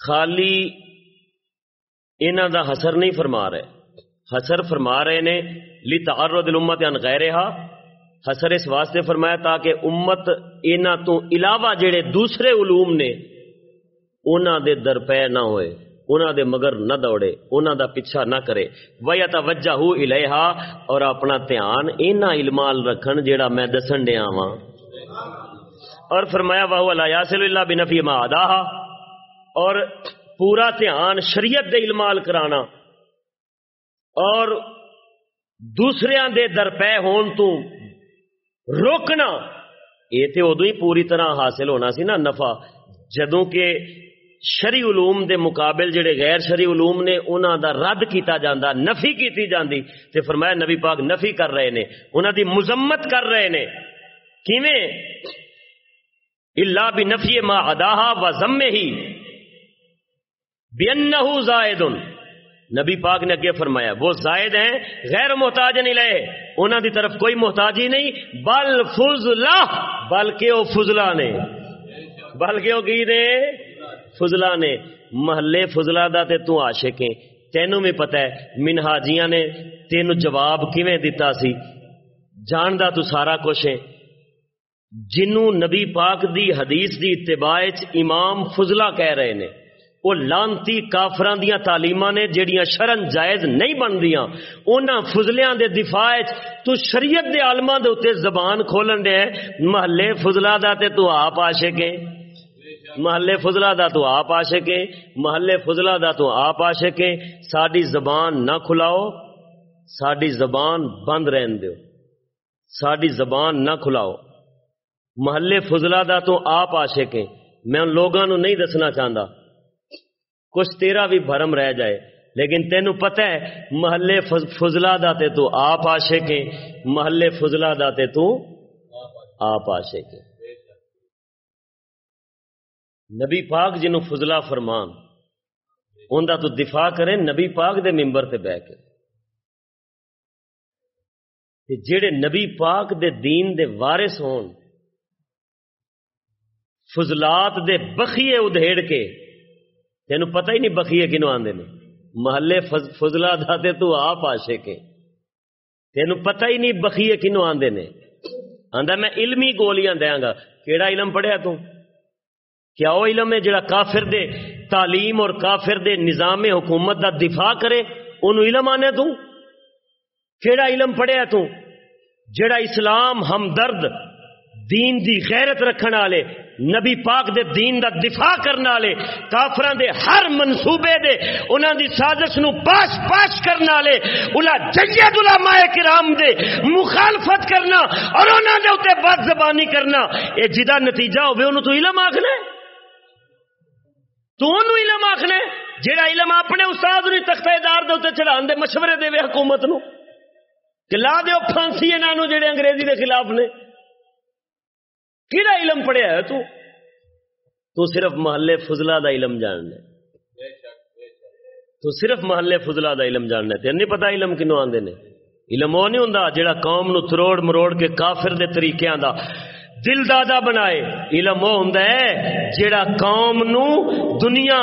خالی انہ دا حسر نہیں فرما رہے۔ حسر فرما رہے نے لی تعرض الامت ان غیرہا۔ حسر اس واسطے فرمایا تاکہ امت انہ تو علاوہ جڑے دوسرے علوم نے انہ دے درپے نہ ہوئے انہ دے مگر نہ دوڑے انہ دا پیچھا نہ کرے۔ وَيَتَوَجَّهُ إِلَيْهَا اور اپنا دھیان انہ علمال رکھن جیڑا میں دسن دیا ہاں اور فرمایا وہ لا یاسل اللہ بنفی ما عداہا اور پورا دھیان شریعت دے علمال کرانا۔ اور دوسریاں دے درپے ہون تو روکنا یہ تے ادو ہی پوری طرح حاصل ہونا سی نا نفع۔ جدوں کہ شری علوم دے مقابل جڑے غیر شری علوم نے انہاں دا رد کیتا جاندا، نفی کیتی جاندی۔ تے فرمایا، نبی پاک نفی کر رہے نے، انہاں دی مذمت کر رہے نے۔ کیویں؟ الا بنفی ما عداها و ذمہ ہی بانه زائد. نبی پاک نے اگے فرمایا، وہ زائد ہیں، غیر محتاج نہیں لے. انہاں دی طرف کوئی محتاجی نہیں، بل فضلہ، بلکہ وہ فضلہ نے. بلکہ وہ کی نے فضلہ نے. محلے فضلہ دا تے تو عاشق ہیں. تینوں میں پتہ ہے، منہاجیاں نے تینوں جواب کیویں دیتا سی؟ جان دا تو سارا کچھ ہے۔ جنوں نبی پاک دی حدیث دی اتباع امام فضلہ کہہ رہے نے، وہ لانتی کافران دیاں تعلیماں نے جڑیاں شرن جائز نہیں بندیاں، انہاں فضلیاں دے دفاع تو شریعت دے عالماں دے اوتے زبان کھولن دے، محلے فضلہ دا تے تو آپ عاشق محلے فضلہ دا تو آپ عاشق ہیں، محلے فضلہ دا تو آپ عاشق ہیں۔ ساڈی زبان نہ کھلاؤ، ساڈی زبان بند رہن دیو۔ ساڈی زبان نہ کھلاؤ۔ محلے فضلہ دا تو آپ عاشق ہیں میں ان لوگوں نو نہیں دسنا چاہتا کچھ تیرا بھی بھرم رہ جائے، لیکن تینو پتہ ہے، محلے فضلہ دا تے تو آپ عاشق ہیں محلے فضلہ دا تے تو آپ عاشق ہیں نبی پاک جنوں فضلہ فرمان، ان دا تو دفاع کریں، نبی پاک دے ممبر تے بہ کے۔ جڑے نبی پاک دے دین دے وارث ہون فضلات دے بخیے ادھیڑ کے تین پتہ ہی نہیں بخیے کنو آدھے نے۔ محلے فضلہ داتے تو آپ آشے کے تین پتہ ہی نہیں بخیے کنو آدھے نے۔ آدھا میں علمی گولیاں دیا گا، کیڑا علم پڑھیا تو؟ کیا وہ علم ہے جڑا کافر دے تعلیم اور کافر دے نظام حکومت دا دفاع کرے؟ انہوں علم آنے تو؟ کیڑا علم پڑھیا تو؟ جڑا اسلام ہمدرد دین دی غیرت رکھنے والے نبی پاک دے دین دا دفاع کرنے والے کافران دے ہر منصوبے دے، انہاں دی سازش نو پاش پاش کرنے والے الا جید علماء کرام دے مخالفت کرنا اور انہاں دے اوتے بد زبانی کرنا۔ اے جدا نتیجہ ہوے اونوں تو علم آکھنا تو اونوں علم آکھنا جیڑا علم اپنے استاد نو تختہ دار دے اوتے چڑھان دے مشورے دے وے حکومت نو، کہ لا دیو پھانسی انہاں نو جڑے انگریزی دے خلاف نے۔ کیڑا علم پڑھیا ہے تو؟ تو صرف محلے فضلہ دا علم جاننا تو صرف محلے فضلہ دا علم جاننا ہے نہیں پتا علم کنو آندے نے۔ علم وہ نہیں ہوندا جڑا قوم نو تروڑ مروڑ کے کافر دے طریقے دا دل دادا بنائے، علم وہ ہوندا ہے جڑا قوم نو دنیا،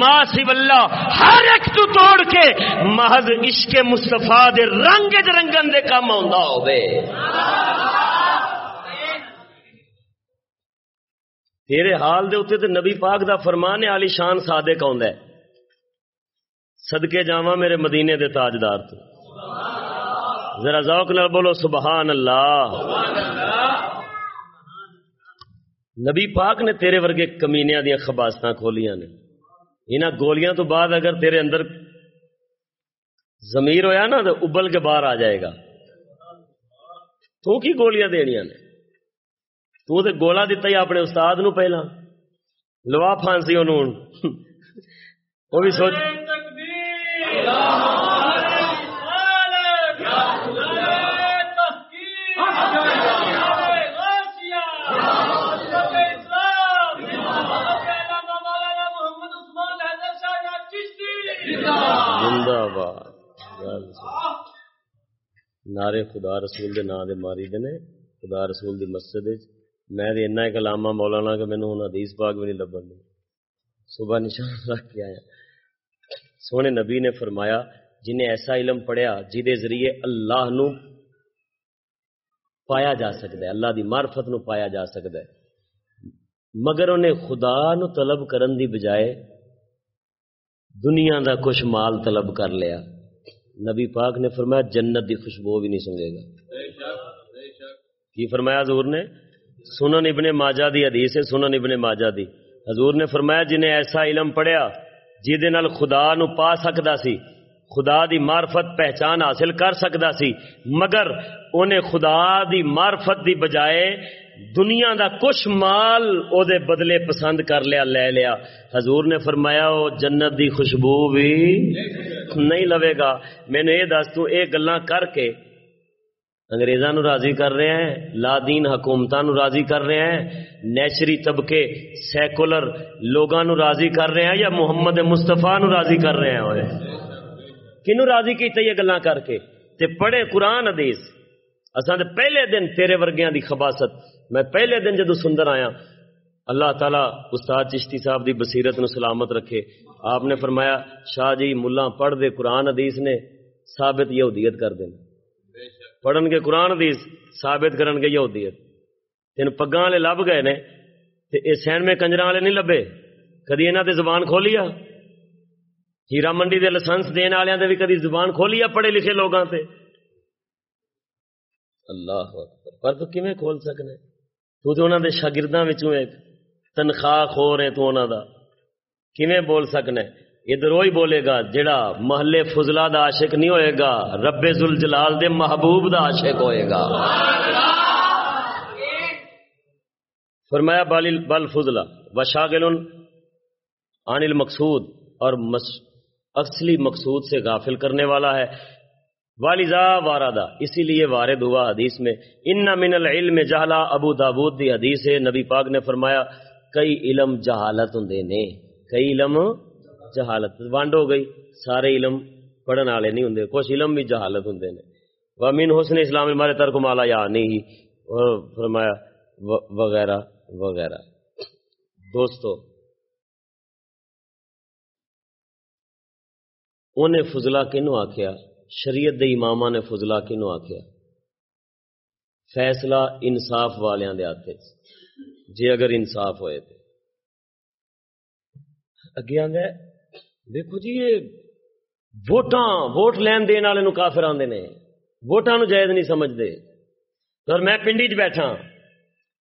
ما سب اللہ، ہر ایک تو توڑ کے محض عشق مصطفیٰ دے رنگ رنگن دے کام ہوندا ہوے تیرے حال دے اتنے تے نبی پاک دا فرمان ہے علی شان صادق آندا ہے۔ صدقے جاواں میرے مدینے دے تاجدار تو۔ ذرا ذوق نال بولو سبحان اللہ نبی پاک نے تیرے ورگے کمینیاں دیا خباستاں کھولیاں نے۔ انہاں گولیاں تو بعد اگر تیرے اندر ضمیر ہویا نا، تو ابل کے باہر آ جائے گا۔ تو کی گولیاں دینیاں نے؟ تو تے گولا دیتا ہی اپنے استاد نو پہلا لوا پھانسی انہوں وہ بھی سوچ زندہ باد نعرے خدا رسول دے نا دے ماری دے نے خدا رسول دی مسجد میں تے اتنا کلامہ مولانا کہ مینوں ہن حدیث پاک بھی نہیں لبن دی۔ صبح نشان رکھ کے آیا۔ سونے نبی نے فرمایا جنہیں ایسا علم پڑھیا جہدے ذریعے اللہ نو پایا جا سکتا ہے اللہ دی معرفت نو پایا جا سکتا ہے۔ مگر انہیں خدا نو طلب کرن دی بجائے دنیا دا کچھ مال طلب کر لیا۔ نبی پاک نے فرمایا جنت دی خوشبو بھی نہیں سنگے گا۔ کی فرمایا حضور نے؟ سنن ابن ماجہ دی حدیث ہے، سنن ابن ماجہ دی۔ حضور نے فرمایا، جنہیں ایسا علم پڑھیا جہدے نال خدا نو پا سکدا سی، خدا دی معرفت پہچان حاصل کر سکدا سی، مگر انہیں خدا دی معرفت دی بجائے دنیا دا کچھ مال او دے بدلے پسند کر لیا، لے لیا۔ حضور نے فرمایا، او جنت دی خوشبو بھی نہیں لوے گا۔ میں نے یہ دس، تو اے گلاں کر کے انگریزاں نو راضی کر رہے ہیں، لا دین حکومتاں نو راضی کر رہے ہیں نیچری طبقے سیکولر لوگاں نو راضی کر رہے ہیں یا محمد مصطفیٰ نو راضی کر رہے ہیں؟ ہوئے کنو راضی کیتا یہ گلاں کر کے؟ تے پڑھے قرآن حدیث۔ اساں تے پہلے دن تیرے ورگیاں دی خباست۔ میں پہلے دن جدو سندر آیا، اللہ تعالی استاد چشتی صاحب دی بصیرت نو سلامت رکھے۔ آپ نے فرمایا، شاہ جی ملا پڑھ دے، قرآن حدیث نے ثابت یہودیت کر دینا پڑھن کے قرآن حدیث ثابت کرن کے یہودیت تین پگاں والے لب گئے نے تے اے سین میں کنجراں والے نہیں لبے۔ کدی انہاں تے زبان کھولیا؟ ہیرا منڈی دے لائسنس دین والےاں تے بھی کدی زبان کھولیا پڑھے لکھے لوگاں تے؟ اللہ اکبر۔ پر تو کیویں کھول سکنے؟ تو تے انہاں دے شاگرداں وچوں ایک تنخواہ خور ہے تو انہاں دا۔ کیویں بول سکنے؟ ادھر وہی بولے گا، جڑا محلے فضلہ دا عاشق نہیں ہوئے گا، رب ذوالجلال دے محبوب دا عاشق ہوئے گا۔ فرمایا، بل بل فضلہ وشاغل عن المقصود، اور اصلی مقصود سے غافل کرنے والا ہے۔ والزا واردا، اسی لیے وارد ہوا حدیث میں۔ ان من العلم جہلا، ابو داود دی حدیث ہے۔ نبی پاک نے فرمایا، کئی علم جہالت ہوں نے، کئی علم جہالت ونڈ ہو گئی۔ سارے علم پڑھن والے نہیں ہوں۔ کچھ علم بھی جہالت ہوں۔ نے ومین حسن اسلام ہمارے ترک مالا یا نہیں۔ فرمایا وغیرہ وغیرہ۔ دوستو انہیں فضلہ کنو آخیا شریعت دے امامہ نے فضلہ کنو آخیا فیصلہ انصاف والیاں دے آتے جے اگر انصاف ہوئے تھے اگے آدھا دیکھو جی یہ ووٹاں، ووٹ لین دین والے کافر آدھے نے۔ ووٹاں نو جائز نہیں سمجھتے اور میں پنڈی چ بیٹھا۔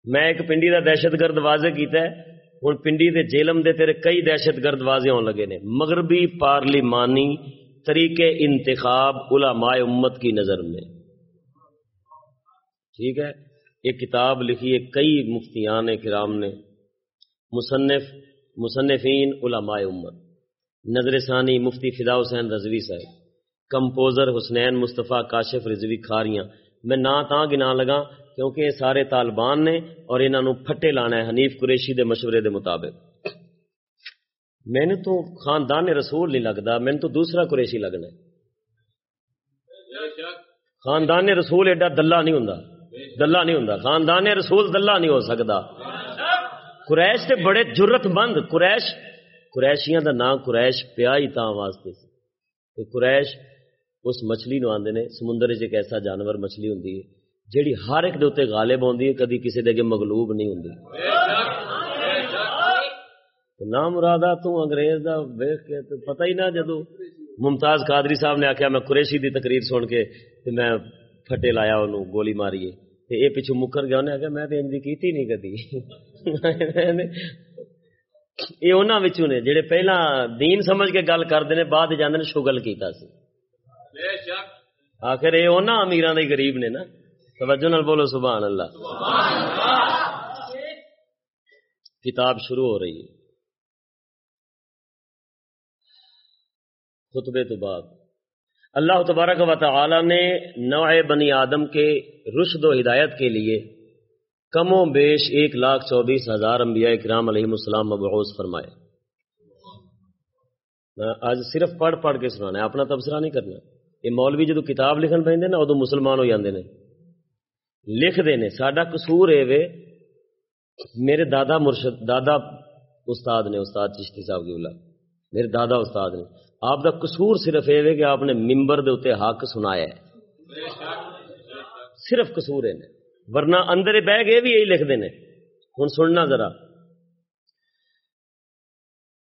میں ایک پنڈی کا دہشت گرد واضح کیتا ہے۔ ہوں پنڈی دے جیلم دے تیرے کئی دہشت گرد واضح ہونے لگے نے۔ مغربی پارلیمانی طریقے انتخاب علماء امت کی نظر میں۔ ٹھیک ہے؟ ایک کتاب لکھی ہے، کئی مفتیان کرام نے۔ مصنف، مصنفین، علماء امت۔ نظر ثانی مفتی فدا حسین رضوی صاحب، کمپوزر حسنین مصطفیٰ کاشف رضوی کھاریاں۔ میں نہ تاں گنا لگا کیونکہ یہ سارے طالبان نے اور انہوں پھٹے لانا ہے حنیف قریشی دے مشورے دے مطابق۔ میں نے تو خاندان رسول نہیں لگتا میں نے تو دوسرا قریشی لگنا ہے۔ خاندان رسول ایڈا دلہ نہیں ہوں دلہ نہیں ہوں خاندان رسول دلہ نہیں ہو سکتا قریش تے بڑے جرت مند، قریش قریشیاں دا نام قریش پیا ہی تاں واسطے سی۔ تو قریش اس مچھلی نو آندے نے، سمندر وچ ایک ایسا جانور مچھلی ہوندی ہے، جیڑی ہر ایک دے اوتے غالب ہوندی ہے، کدی کسی دے اگے مغلوب نہیں ہوندی۔ نہ مرادا تو انگریز دا ویکھ کے تو پتہ ہی نہ جدو ممتاز قادری صاحب نے آکھیا، میں قریشی دی تقریر سن کے تے میں پھٹے لایا انہوں، گولی ماری تے اے پیچھے مکر گیا انہیں آکھیا، میں تے انج دی کیتی نہیں کدی۔ یہ انہوں نے جڑے پہلا دین سمجھ کے گل کرتے ہیں بعد جانے نے شگل کیتا سی آخر یہ انہوں امیران دے غریب نے نا توجہ نال بولو سبحان اللہ کتاب شروع ہو رہی ہے خطبے تو بعد اللہ تبارک و تعالی نے نوع بنی آدم کے رشد و ہدایت کے لیے کم و بیش ایک لاکھ چوبیس ہزار انبیاء کرام علیہ السلام مبعوث فرمائے۔ آج صرف پڑھ پڑھ کے سنانا ہے، اپنا تبصرہ نہیں کرنا۔ یہ مولوی جدو کتاب لکھن پہ نا ادو مسلمان ہو جاندے نے۔ لکھ دے نے، ساڈا قصور ہے وے، میرے دادا مرشد، دادا استاد نے، استاد چشتی صاحب کی بلا میرے دادا استاد نے۔ آپ دا قصور صرف یہ کہ آپ نے ممبر دے اتنے حق سنایا ہے۔ صرف قصور ہے ورنہ اندر بہ گئے بھی یہی لکھتے ہیں۔ ہوں سننا ذرا۔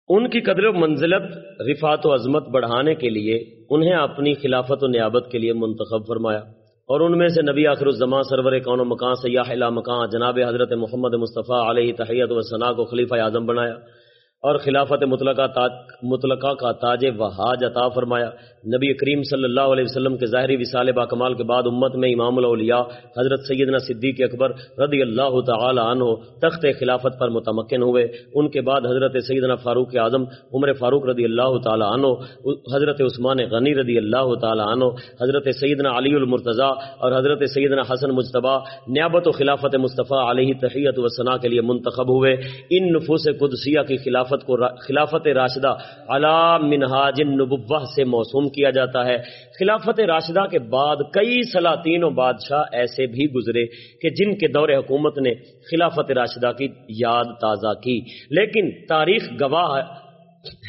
ان کی قدر و منزلت رفات و عظمت بڑھانے کے لیے انہیں اپنی خلافت و نیابت کے لیے منتخب فرمایا۔ اور ان میں سے نبی آخر الزما سرور کون و مکان سیاح مکان جناب حضرت محمد مصطفیٰ علیہ تحیت و ثناء کو خلیفہ اعظم بنایا۔ اور خلافت مطلقہ مطلقہ کا تاج وہاج عطا فرمایا۔ نبی کریم صلی اللہ علیہ وسلم کے ظاہری وسال با کمال کے بعد امت میں امام الاولیاء حضرت سیدنا صدیق اکبر رضی اللہ تعالی عنہ تخت خلافت پر متمکن ہوئے۔ ان کے بعد حضرت سیدنا فاروق اعظم، عمر فاروق رضی اللہ تعالی عنہ، حضرت عثمان غنی رضی اللہ تعالی عنہ، حضرت سیدنا علی المرتضی اور حضرت سیدنا حسن مجتبہ نیابت و خلافت مصطفیٰ علیہ تحیت و ثناء کے لیے منتخب ہوئے۔ ان نفوس قدسیہ کی خلافت کو خلافت راشدہ علا منہاج النبوہ سے موسوم کیا جاتا ہے۔ خلافت راشدہ کے بعد کئی سلاطین و بادشاہ ایسے بھی گزرے کہ جن کے دور حکومت نے خلافت راشدہ کی یاد تازہ کی۔ لیکن تاریخ گواہ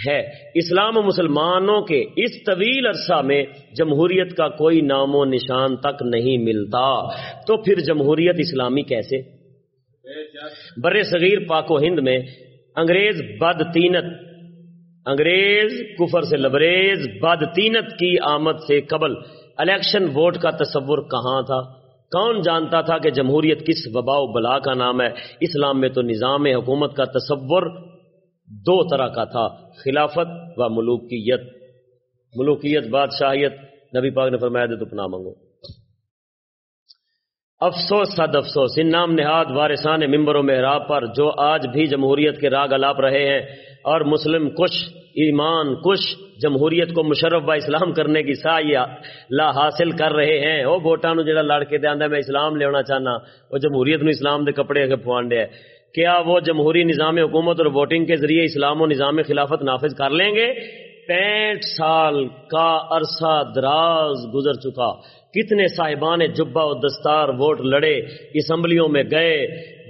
ہے۔ اسلام و مسلمانوں کے اس طویل عرصہ میں جمہوریت کا کوئی نام و نشان تک نہیں ملتا۔ تو پھر جمہوریت اسلامی کیسے؟ بر صغیر پاک و ہند میں انگریز بد تینت انگریز کفر سے لبریز، بد تینت کی آمد سے قبل الیکشن ووٹ کا تصور کہاں تھا؟ کون جانتا تھا کہ جمہوریت کس وبا و بلا کا نام ہے؟ اسلام میں تو نظام حکومت کا تصور دو طرح کا تھا، خلافت و ملوکیت۔ ملوکیت، بادشاہیت۔ نبی پاک نے فرمایا، دے تو پناہ منگو افسوس صد افسوس ان نام نہاد، وارثان ممبر و محراب پر جو آج بھی جمہوریت کے راگ الاپ رہے ہیں اور مسلم کش، ایمان کش، جمہوریت کو مشرف و اسلام کرنے کی سا لا حاصل کر رہے ہیں۔ وہ ووٹاں جڑا لڑ کے دیا میں اسلام لینا چاہنا۔ وہ جمہوریت نو اسلام دے کپڑے کے پوانڈے ہے کیا وہ جمہوری نظام حکومت اور ووٹنگ کے ذریعے اسلام و نظام خلافت نافذ کر لیں گے؟ پینٹ سال کا عرصہ دراز گزر چکا۔ کتنے صاحبان جبا و دستار ووٹ لڑے، اسمبلیوں میں گئے۔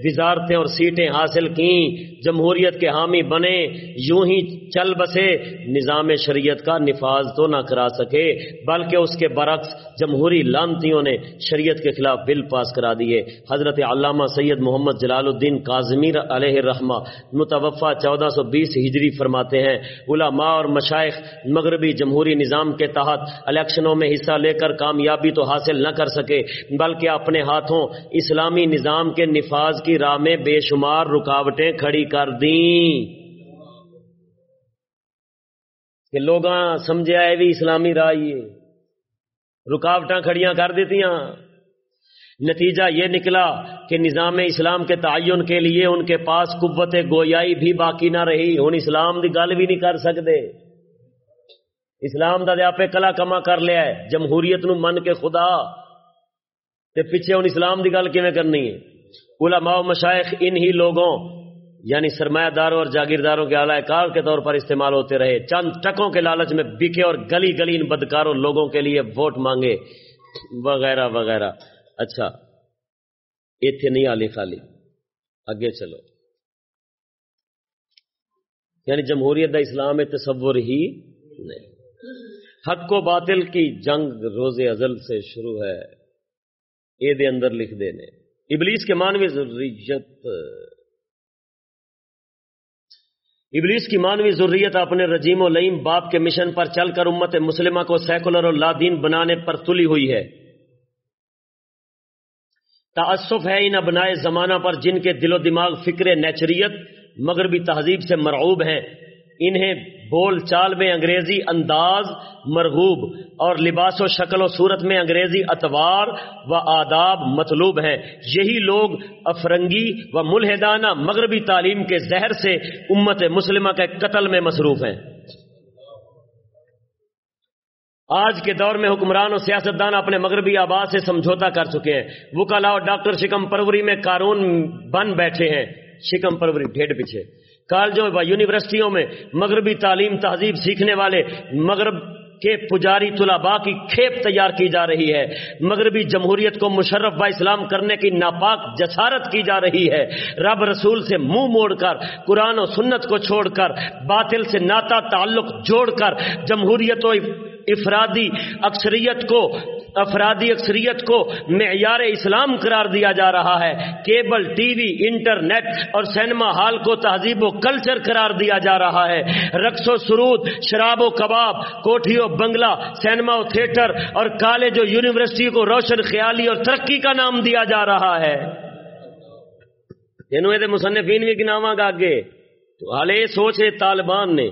وزارتیں اور سیٹیں حاصل کیں، جمہوریت کے حامی بنے، یوں ہی چل بسے، نظام شریعت کا نفاذ تو نہ کرا سکے، بلکہ اس کے برعکس جمہوری لانتیوں نے شریعت کے خلاف بل پاس کرا دیے۔ حضرت علامہ سید محمد جلال الدین کاظمیر علیہ الرحمہ متوفہ چودہ سو بیس ہجری فرماتے ہیں، علماء اور مشائق مغربی جمہوری نظام کے تحت الیکشنوں میں حصہ لے کر کامیابی تو حاصل نہ کر سکے، بلکہ اپنے ہاتھوں اسلامی نظام کے نفاذ کی راہ میں بے شمار رکاوٹیں کھڑی کر دیں۔ کہ لوگ سمجھے آئے بھی اسلامی راہ یہ۔ رکاوٹاں کھڑیاں کر دیتی نتیجہ یہ نکلا کہ نظام اسلام کے تعین کے لیے ان کے پاس قوت گویائی بھی باقی نہ رہی۔ ہوں اسلام دی گل بھی نہیں کر سکتے اسلام دا دیا پہ کلا کما کر لیا ہے۔ جمہوریت نو من کے خدا۔ تے پیچھے ہوں اسلام دی گل کیویں کرنی ہے؟ علماء و مشائخ ان ہی لوگوں یعنی سرمایہ داروں اور جاگیرداروں کے اعلی کار کے طور پر استعمال ہوتے رہے۔ چند ٹکوں کے لالچ میں بکے اور گلی گلی ان بدکاروں لوگوں کے لیے ووٹ مانگے۔ وغیرہ وغیرہ۔ اچھا۔ ایتھے نہیں آلی خالی۔ اگے چلو۔ یعنی جمہوریت دا اسلام تصور ہی نہیں۔ حق و باطل کی جنگ روز ازل سے شروع ہے۔ اے دے اندر لکھ دینے۔ ابلیس کے مانوی ضروریت ابلیس کی مانوی ضروریت اپنے رجیم و لئیم باپ کے مشن پر چل کر امت مسلمہ کو سیکولر اور لادین بنانے پر تلی ہوئی ہے۔ تعصف ہے ان ابنائے زمانہ پر جن کے دل و دماغ فکر نیچریت مغربی تہذیب سے مرعوب ہیں۔ انہیں بول چال میں انگریزی انداز مرغوب اور لباس و شکل و صورت میں انگریزی اتوار و آداب مطلوب ہیں۔ یہی لوگ افرنگی و ملحدانہ مغربی تعلیم کے زہر سے امت مسلمہ کے قتل میں مصروف ہیں۔ آج کے دور میں حکمران اور سیاستدان اپنے مغربی آباد سے سمجھوتا کر چکے ہیں۔ وکلا اور ڈاکٹر شکم پروری میں قانون بن بیٹھے ہیں۔ شکم پروری ڈھیڑ پیچھے۔ کالجوں و یونیورسٹیوں میں مغربی تعلیم تہذیب سیکھنے والے، مغرب کے پجاری طلباء کی کھیپ تیار کی جا رہی ہے۔ مغربی جمہوریت کو مشرف با اسلام کرنے کی ناپاک جسارت کی جا رہی ہے۔ رب رسول سے منہ مو موڑ کر، قرآن و سنت کو چھوڑ کر، باطل سے ناتا تعلق جوڑ کر، جمہوریت و افرادی اکثریت کو، افرادی اکثریت کو معیار اسلام قرار دیا جا رہا ہے۔ کیبل، ٹی وی، انٹرنیٹ اور سینما ہال کو تہذیب و کلچر قرار دیا جا رہا ہے۔ رقص و سرود، شراب و کباب، کوٹھی و بنگلہ، سینما و تھیٹر اور کالج و یونیورسٹی کو روشن خیالی اور ترقی کا نام دیا جا رہا ہے۔ یعنی مصنفین بھی گناواں گا آگے۔ تو حالے سوچے طالبان نے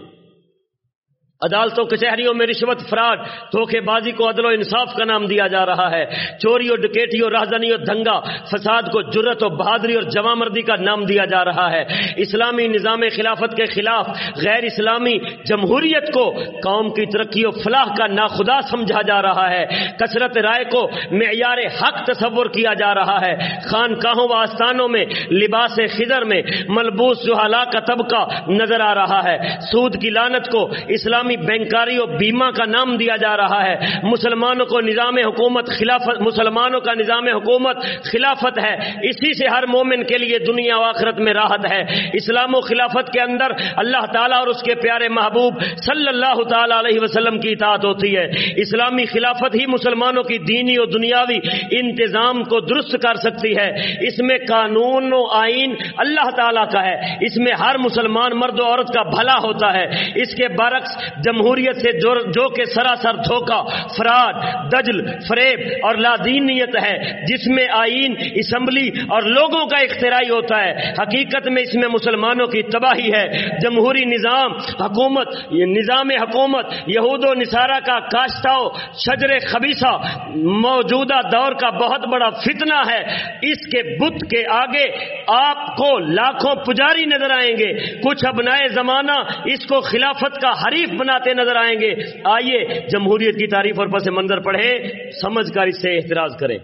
عدالتوں کچہریوں میں رشوت، فراڈ، دھوکے بازی کو عدل و انصاف کا نام دیا جا رہا ہے۔ چوری اور ڈکیٹی اور راہدنی اور دنگا فساد کو جرت و بہادری اور جمع مردی کا نام دیا جا رہا ہے۔ اسلامی نظام خلافت کے خلاف غیر اسلامی جمہوریت کو قوم کی ترقی و فلاح کا ناخدا سمجھا جا رہا ہے۔ کثرت رائے کو معیار حق تصور کیا جا رہا ہے۔ خانقاہوں و آستانوں میں، لباس خضر میں ملبوس جو کا طبقہ نظر آ رہا ہے۔ سود کی لانت کو اسلامی بینکاری اور بیمہ کا نام دیا جا رہا ہے۔ مسلمانوں کو نظام حکومت خلافت مسلمانوں کا نظام حکومت خلافت ہے۔ اسی سے ہر مومن کے لیے دنیا و آخرت میں راحت ہے۔ اسلام و خلافت کے اندر اللہ تعالیٰ اور اس کے پیارے محبوب صلی اللہ تعالی علیہ وسلم کی اطاعت ہوتی ہے۔ اسلامی خلافت ہی مسلمانوں کی دینی اور دنیاوی انتظام کو درست کر سکتی ہے۔ اس میں قانون و آئین اللہ تعالیٰ کا ہے۔ اس میں ہر مسلمان مرد و عورت کا بھلا ہوتا ہے۔ اس کے برعکس جمہوریت سے جو, جو کہ سراسر دھوکا فراڈ دجل فریب اور لادینیت ہے جس میں آئین اسمبلی اور لوگوں کا اختراعی ہوتا ہے۔ حقیقت میں اس میں مسلمانوں کی تباہی ہے۔ جمہوری نظام حکومت نظام حکومت یہود و نصارہ کا کاشتہ شجر خبیصہ موجودہ دور کا بہت بڑا فتنہ ہے۔ اس کے بت کے آگے آپ کو لاکھوں پجاری نظر آئیں گے۔ کچھ ابنائے زمانہ اس کو خلافت کا حریف بنا بناتے نظر آئیں گے۔ آئیے جمہوریت کی تعریف اور پس منظر پڑھے سمجھ کر اس سے احتراج کریں۔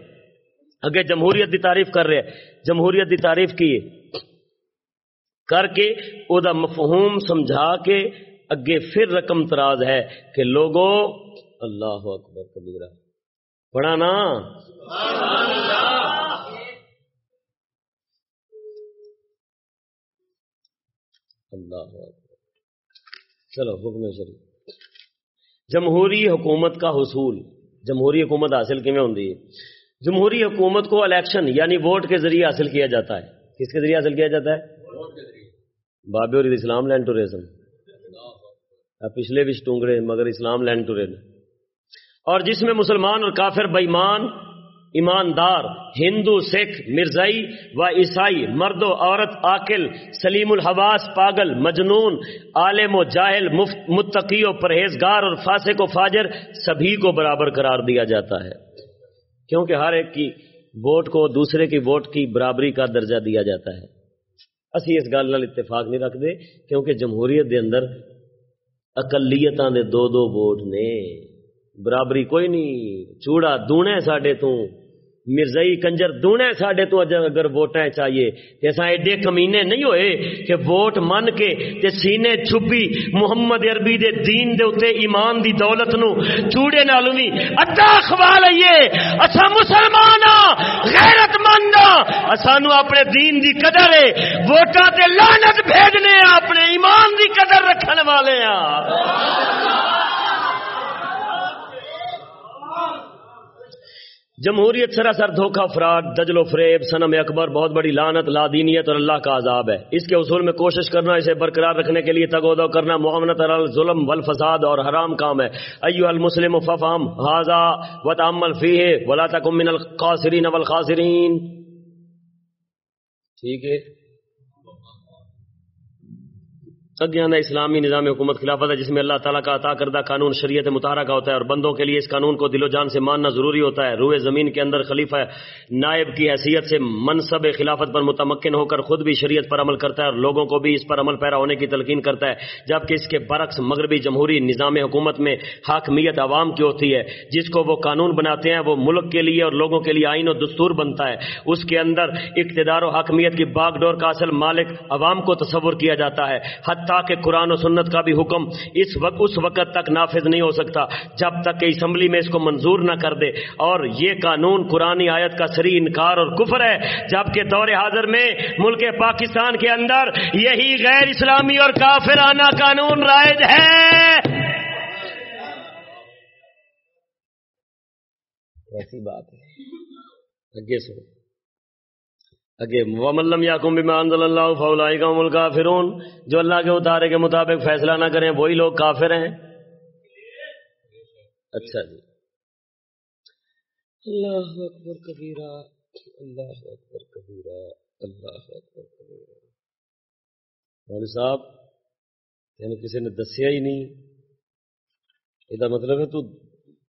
اگے جمہوریت کی تعریف کر رہے جمہوریت کی تعریف کی۔ کر کے او دا مفہوم سمجھا کے اگے پھر رقم تراز ہے کہ لوگوں اللہ اکبر کبیرہ۔ پڑھا نا۔ اللہ اکبر۔ چلو، حکم شریف جمہوری حکومت کا حصول، جمہوری حکومت حاصل کیوں ہوں جمہوری حکومت کو الیکشن یعنی ووٹ کے ذریعے حاصل کیا جاتا ہے۔ کس کے ذریعے حاصل کیا جاتا ہے؟ بابے اور اسلام لینڈ ٹوریزم پچھلے بھی ٹونگڑے، مگر اسلام لینڈ ٹورے اور جس میں مسلمان اور کافر بےمان ایماندار، ہندو، سکھ، مرزائی و عیسائی، مرد و عورت، عاقل، سلیم الحواس، پاگل، مجنون، عالم و جاہل مفت متقی و پرہیزگار اور فاسق و فاجر سبھی کو برابر قرار دیا جاتا ہے۔ کیونکہ ہر ایک کی ووٹ کو دوسرے کی ووٹ کی برابری کا درجہ دیا جاتا ہے۔ اسی اس گل نال اتفاق نہیں رکھتے کیونکہ جمہوریت دے اندر اقلیتاں دے دو دو ووٹ نے۔ برابری کوئی نہیں۔ چوڑا دونے ساڈے تو مرزائی کنجر دونے ساڈے تو اگر ووٹاں چاہیے تے اساں ایڈے کمینے نہیں ہوئے کہ ووٹ من کے تے سینے چھپی محمد عربی دے دین دے اوتے ایمان دی دولت نو۔ چوڑے نال وی ادا خوا لئیے۔ اساں مسلمان غیرت مند اساں نو اپنے دین دی قدر ہے۔ ووٹاں تے لعنت بھیجنے اپنے ایمان دی قدر رکھن والے ہاں سبحان اللہ جمہوریت سراسر دھوکہ فراڈ، دجل و فریب سنم اکبر، بہت بڑی لانت لادینیت اور اللہ کا عذاب ہے۔ اس کے اصول میں کوشش کرنا، اسے برقرار رکھنے کے لیے تگودو کرنا معاونت ظلم والفساد اور حرام کام ہے۔ ایو المسلم ففام حاضا و تعمل فی ولا تکم من القاصرین والخاسرین۔ ٹھیک ہے۔ اگیانا اسلامی نظام حکومت خلافت ہے جس میں اللہ تعالیٰ کا عطا کردہ قانون شریعت مطالعہ کا ہوتا ہے اور بندوں کے لیے اس قانون کو دل و جان سے ماننا ضروری ہوتا ہے۔ روئے زمین کے اندر خلیفہ نائب کی حیثیت سے منصب خلافت پر متمکن ہو کر خود بھی شریعت پر عمل کرتا ہے اور لوگوں کو بھی اس پر عمل پیرا ہونے کی تلقین کرتا ہے، جبکہ اس کے برعکس مغربی جمہوری نظام حکومت میں حاکمیت عوام کی ہوتی ہے۔ جس کو وہ قانون بناتے ہیں، وہ ملک کے لیے اور لوگوں کے لیے آئین و دستور بنتا ہے۔ اس کے اندر اقتدار و حاکمیت کی باغ ڈور کا اصل مالک عوام کو تصور کیا جاتا ہے۔ حتیٰ کہ قرآن و سنت کا بھی حکم اس وقت اس وقت تک نافذ نہیں ہو سکتا، جب تک کہ اسمبلی میں اس کو منظور نہ کر دے۔ اور یہ قانون قرآن آیت کا سری انکار اور کفر ہے، جبکہ دور حاضر میں ملک پاکستان کے اندر یہی غیر اسلامی اور کافرانہ قانون رائج ہے۔ ایسی بات ہے۔ اگے سو اگے وملم یا کم بما انزل اللہ فولائی کا ملک کافرون جو اللہ کے اتارے کے مطابق فیصلہ نہ کریں وہی لوگ کافر ہیں۔ اچھا جی۔ اللہ اکبر کبیرہ اللہ اکبر کبیرہ اللہ اکبر کبیرہ۔ مولوی صاحب تین کسی نے دسیا ہی نہیں۔ یہ مطلب ہے تو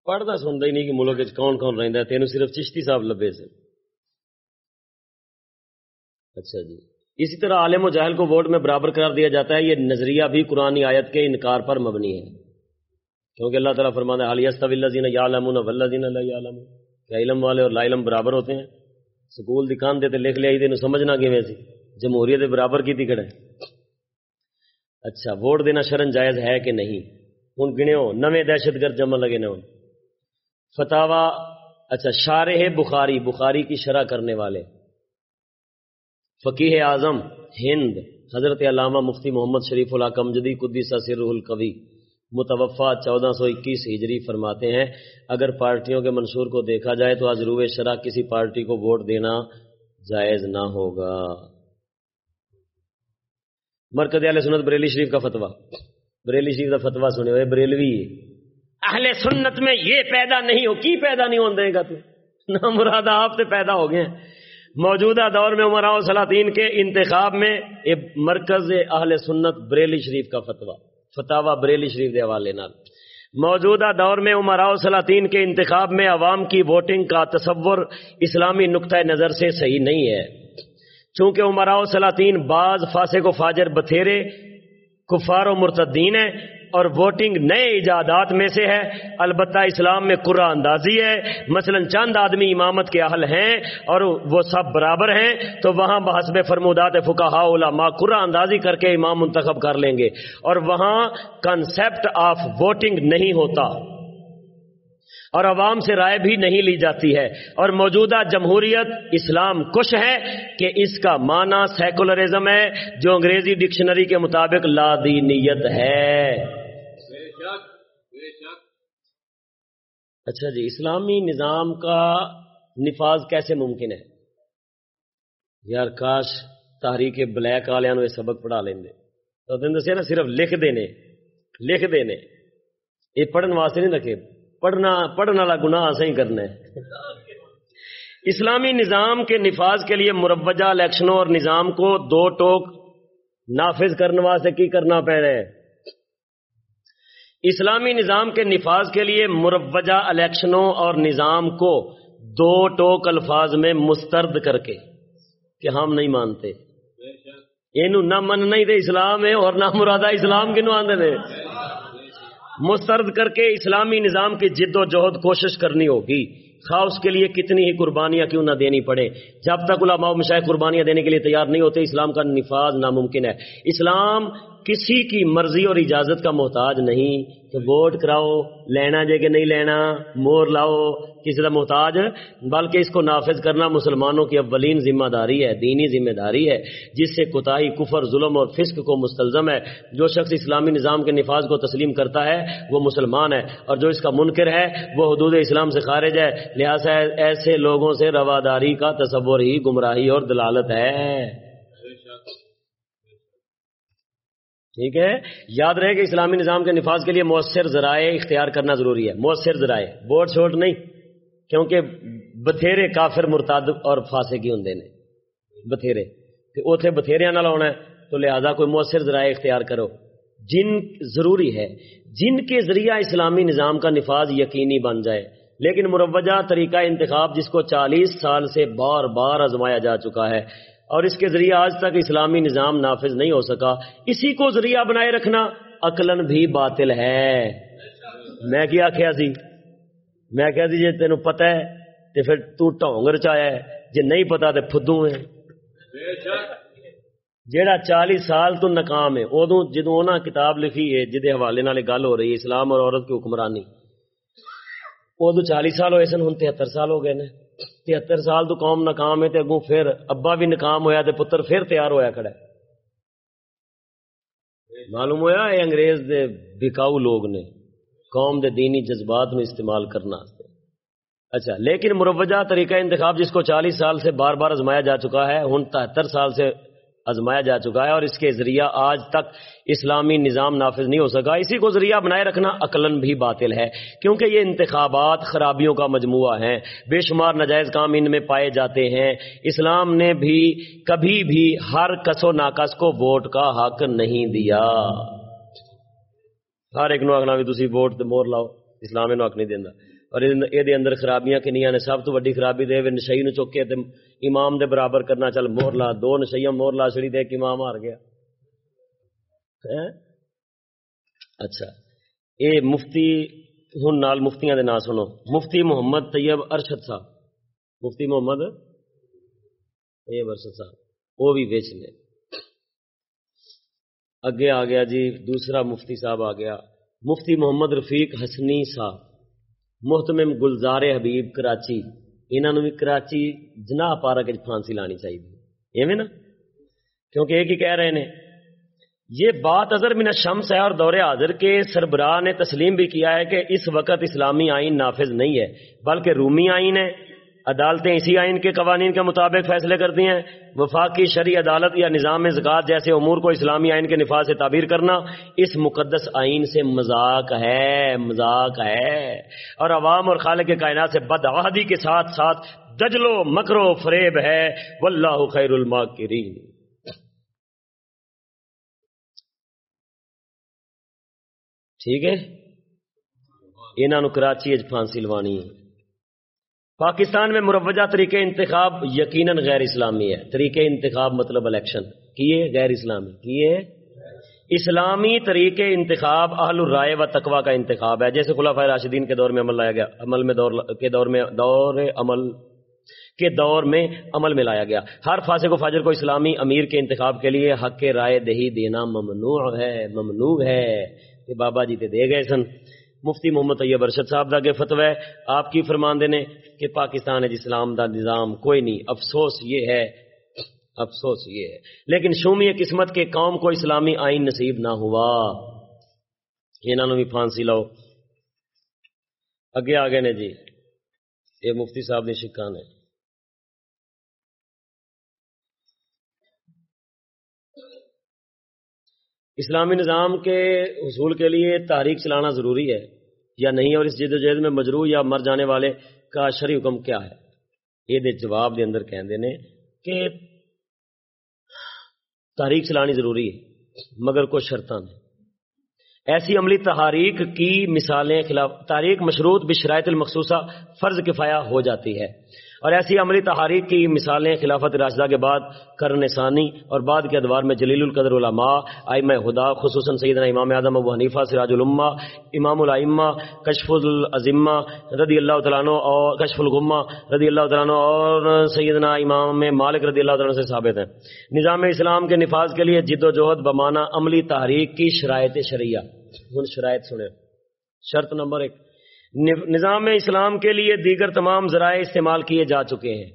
پڑھتا سنتا ہی نہیں کہ ملک کون کون رہتا ہے۔ تینوں صرف چشتی صاحب لبے سے اچھا جی۔ اسی طرح عالم و جاہل کو ووٹ میں برابر قرار دیا جاتا ہے، یہ نظریہ بھی قرآن آیت کے انکار پر مبنی ہے۔ کیونکہ اللہ تعالیٰ فرمانا ہے علیہ اللہ یا علم ولدین اللہ علم کیا علم والے اور لا علم برابر ہوتے ہیں۔ سکول دکان دیتے لکھ لیا تین سمجھنا کیویں سی۔ جمہوریت برابر کی تکڑ ہے اچھا ووٹ دینا شرن جائز ہے کہ نہیں؟ ہوں گنو نویں دہشت گرد جمع لگے نا فتح اچھا شارح بخاری بخاری کی شرح کرنے والے۔ فقیح اعظم، ہند، حضرت علامہ مفتی محمد شریف الحکم جدی قدی القوی متوفع چودہ سو اکیس ہجری فرماتے ہیں، اگر پارٹیوں کے منشور کو دیکھا جائے تو آج روح شرح کسی پارٹی کو ووٹ دینا جائز نہ ہوگا۔ مرکز علیہ سنت بریلی شریف کا فتوا بریلی شریف کا فتوا سنے ہوئے بریلوی۔ اہل سنت میں یہ پیدا نہیں ہو، کی پیدا نہیں ہو دے گا تو؟ نہ مراد آپ سے پیدا ہو گئے موجودہ دور میں عمراء سلاطین کے انتخاب میں مرکز اہل سنت بریلی شریف کا فتوا فتوا بریلی شریف کے حوالے نال۔ موجودہ دور میں عمراء سلاطین کے انتخاب میں عوام کی ووٹنگ کا تصور اسلامی نقطۂ نظر سے صحیح نہیں ہے۔ چونکہ عمراء سلاطین بعض فاسق و فاجر بتھیرے کفار و مرتدین ہیں اور ووٹنگ نئے ایجادات میں سے ہے۔ البتہ اسلام میں قرآن اندازی ہے۔ مثلا چند آدمی امامت کے اہل ہیں اور وہ سب برابر ہیں، تو وہاں بحسب فرمودات فکا علماء قرآن اندازی کر کے امام منتخب کر لیں گے۔ اور وہاں کنسپٹ آف ووٹنگ نہیں ہوتا۔ اور عوام سے رائے بھی نہیں لی جاتی ہے۔ اور موجودہ جمہوریت اسلام کش ہے کہ اس کا معنی سیکولرزم ہے، جو انگریزی ڈکشنری کے مطابق لادینیت ہے۔ اچھا جی اسلامی نظام کا نفاذ کیسے ممکن ہے؟ یار کاش تحریک بلیک والوں یہ سبق پڑھا لیں تو دن دسیا نا، صرف لکھ دینے لکھ دینے۔ یہ پڑھن واسطے نہیں رکھے پڑھنا پڑھنے والا گناہ صحیح کرنا ہے۔ اسلامی نظام کے نفاذ کے لیے مروجہ الیکشنوں اور نظام کو دو ٹوک نافذ کرنے واسطے کی کرنا پڑ رہا ہے؟ اسلامی نظام کے نفاذ کے لیے مروجہ الیکشنوں اور نظام کو دو ٹوک الفاظ میں مسترد کر کے کہ ہم نہیں مانتے۔ یہ نہ من نہیں دے اسلام ہے اور نہ مرادہ اسلام کے نو آندے دے۔ مسترد کر کے اسلامی نظام کی جد و جہد کوشش کرنی ہوگی۔ خواہ اس کے لیے کتنی ہی قربانیاں کیوں نہ دینی پڑے۔ جب تک علماء مشاہد قربانیاں دینے کے لیے تیار نہیں ہوتے، اسلام کا نفاذ ناممکن ہے۔ اسلام کسی کی مرضی اور اجازت کا محتاج نہیں کہ ووٹ کراؤ، لینا جے کہ نہیں لینا، مور لاؤ، کسی کا محتاج بلکہ اس کو نافذ کرنا مسلمانوں کی اولین ذمہ داری ہے، دینی ذمہ داری ہے، جس سے کوتاہی، کفر، ظلم اور فسق کو مستلزم ہے۔ جو شخص اسلامی نظام کے نفاذ کو تسلیم کرتا ہے، وہ مسلمان ہے۔ اور جو اس کا منکر ہے، وہ حدود اسلام سے خارج ہے۔ لہٰذا ایسے لوگوں سے رواداری کا تصور ہی، گمراہی اور دلالت ہے۔ ٹھیک ہے؟ یاد رہے کہ اسلامی نظام کے نفاذ کے لیے مؤثر ذرائع اختیار کرنا ضروری ہے، مؤثر ذرائع ووٹ چھوٹ نہیں، کیونکہ بتھیرے کافر مرتاد اور فاسے کی ہوں نے، بتھیرے۔ تو اوتھے بتھیرے نہ لاؤنا ہے، تو لہذا کوئی مؤثر ذرائع اختیار کرو۔ جن ضروری ہے، جن کے ذریعہ اسلامی نظام کا نفاذ یقینی بن جائے، لیکن مروجہ طریقہ انتخاب جس کو چالیس سال سے بار بار آزمایا جا چکا ہے اور اس کے ذریعے آج تک اسلامی نظام نافذ نہیں ہو سکا۔ اسی کو ذریعہ بنائے رکھنا عقلن بھی باطل ہے۔ میں کیا کیا سی؟ میں کہا سی جی تینوں پتہ ہے تو پھر تو ٹونگ رچایا ہے۔ جی نہیں پتا تو فدو ہے۔ جیڑا چالیس سال تو ناکام ہے ادو جدو انہاں کتاب لکھی ہے جہد حوالے نال گل ہو رہی ہے، اسلام اور عورت کی حکمرانی۔ ادو چالیس سال ہوئے سن ہوں تہتر سال ہو گئے نے۔ تہتر سال تو قوم ناکام ہے تے اگوں پھر ابا بھی ناکام ہویا تے پتر پھر تیار ہویا کھڑا ہے۔ معلوم ہویا یہ انگریز دے بکاؤ لوگ نے قوم دے دینی جذبات نو استعمال کرنا اچھا لیکن مروجہ طریقہ انتخاب جس کو چالیس سال سے بار بار ازمایا جا چکا ہے، ہن تہتر سال سے ازمایا جا چکا ہے اور اس کے ذریعہ آج تک اسلامی نظام نافذ نہیں ہو سکا۔ اسی کو ذریعہ بنائے رکھنا عقلن بھی باطل ہے، کیونکہ یہ انتخابات خرابیوں کا مجموعہ ہیں۔ بے شمار نجائز کام ان میں پائے جاتے ہیں۔ اسلام نے بھی کبھی بھی ہر کس و ناقص کو ووٹ کا حق نہیں دیا۔ ہر ایک نو آخنا بھی تھی ووٹ مور لاؤ۔ اسلام نو حق نہیں دینا اور یہ اندر خرابیاں کنیاں نے سب تو ویڈی خرابی دے نشئی نو چک کے امام دے برابر کرنا چل مور لا دو نشیاں مور لا چڑی دے کہ امام ہار گیا اچھا اے مفتی ہن نال مفتیاں دے نا سنو مفتی محمد طیب ارشد صاحب مفتی محمد طیب ارشد صاحب وہ بھی بیچ لے اگے آ گیا جی دوسرا مفتی صاحب آ گیا مفتی محمد رفیق حسنی صاحب محتمم گلزار حبیب کراچی انہوں بھی کراچی جناح پارک پھانسی لانی چاہیے ایویں نا؟ کیونکہ ایک ہی کہہ رہے ہیں یہ بات اظہر من شمس ہے اور دور حاضر کے سربراہ نے تسلیم بھی کیا ہے کہ اس وقت اسلامی آئین نافذ نہیں ہے، بلکہ رومی آئین ہے۔ عدالتیں اسی آئین کے قوانین کے مطابق فیصلے کرتی ہیں۔ وفاقی شرعی عدالت یا نظام زکات جیسے امور کو اسلامی آئین کے نفاذ سے تعبیر کرنا اس مقدس آئین سے مذاق ہے مذاق ہے۔ اور عوام اور خالق کے کائنات سے بدعہدی کے ساتھ ساتھ دجلو مکرو فریب ہے۔ واللہ خیر الماکرین۔ ٹھیک ہے؟ انہوں کراچی پھانسی لوانی ہے۔ پاکستان میں مروجہ طریقے انتخاب یقیناً غیر اسلامی ہے۔ طریقے انتخاب مطلب الیکشن۔ کیے غیر اسلامی۔ کیے اسلامی طریقے انتخاب اہل الرائے و تقوا کا انتخاب ہے۔ جیسے خلاف راشدین کے دور میں عمل لایا گیا۔ عمل میں دور کے دور میں دور عمل کے دور میں عمل میں لایا گیا۔ ہر فاسق کو فاجر کو اسلامی امیر کے انتخاب کے لیے حق کے رائے دہی دینا ممنوع ہے ممنوع ہے۔ کہ بابا جی تے دے گئے سن۔ مفتی محمد طیب ارشد صاحب دا کے فتوی۔ آپ کی فرمان دینے کہ پاکستان اسلام دا نظام کوئی نہیں، افسوس یہ ہے، افسوس یہ ہے۔ لیکن شومی قسمت کے قوم کو اسلامی آئین نصیب نہ ہوا۔ انہوں بھی پھانسی لاؤ۔ اگے آگے نے جی۔ یہ مفتی صاحب نے شکان ہے اسلامی نظام کے حصول کے لیے تاریخ چلانا ضروری ہے یا نہیں اور اس جد و جہد میں مجروح یا مر جانے والے کا شرع حکم کیا ہے؟ یہ جواب دے اندر کہندے نے کہ تحریک چلانی ضروری ہے، مگر کوئی شرطان نہیں۔ ایسی عملی تحریک کی مثالیں خلاف، تحریک مشروط بشرائط المخصوصہ فرض کفایا ہو جاتی ہے۔ اور ایسی عملی تحریک کی مثالیں خلافت راشدہ کے بعد کرن ثانی اور بعد کے ادوار میں جلیل القدر علماء آئمہ خدا خصوصاً سیدنا امام اعظم ابو حنیفہ، سراج العما امام العمہ کشف العظمہ رضی اللہ تعالیٰ اور کشف الغمہ رضی اللہ تعالیٰ اور سیدنا امام مالک رضی اللہ تعالیٰ سے ثابت ہیں۔ نظام اسلام کے نفاذ کے لیے جد و جہد بمانہ عملی تحریک کی شرائط شریعہ۔ ان شرائط سنیں۔ شرط نمبر ایک۔ نظام اسلام کے لیے دیگر تمام ذرائع استعمال کیے جا چکے ہیں۔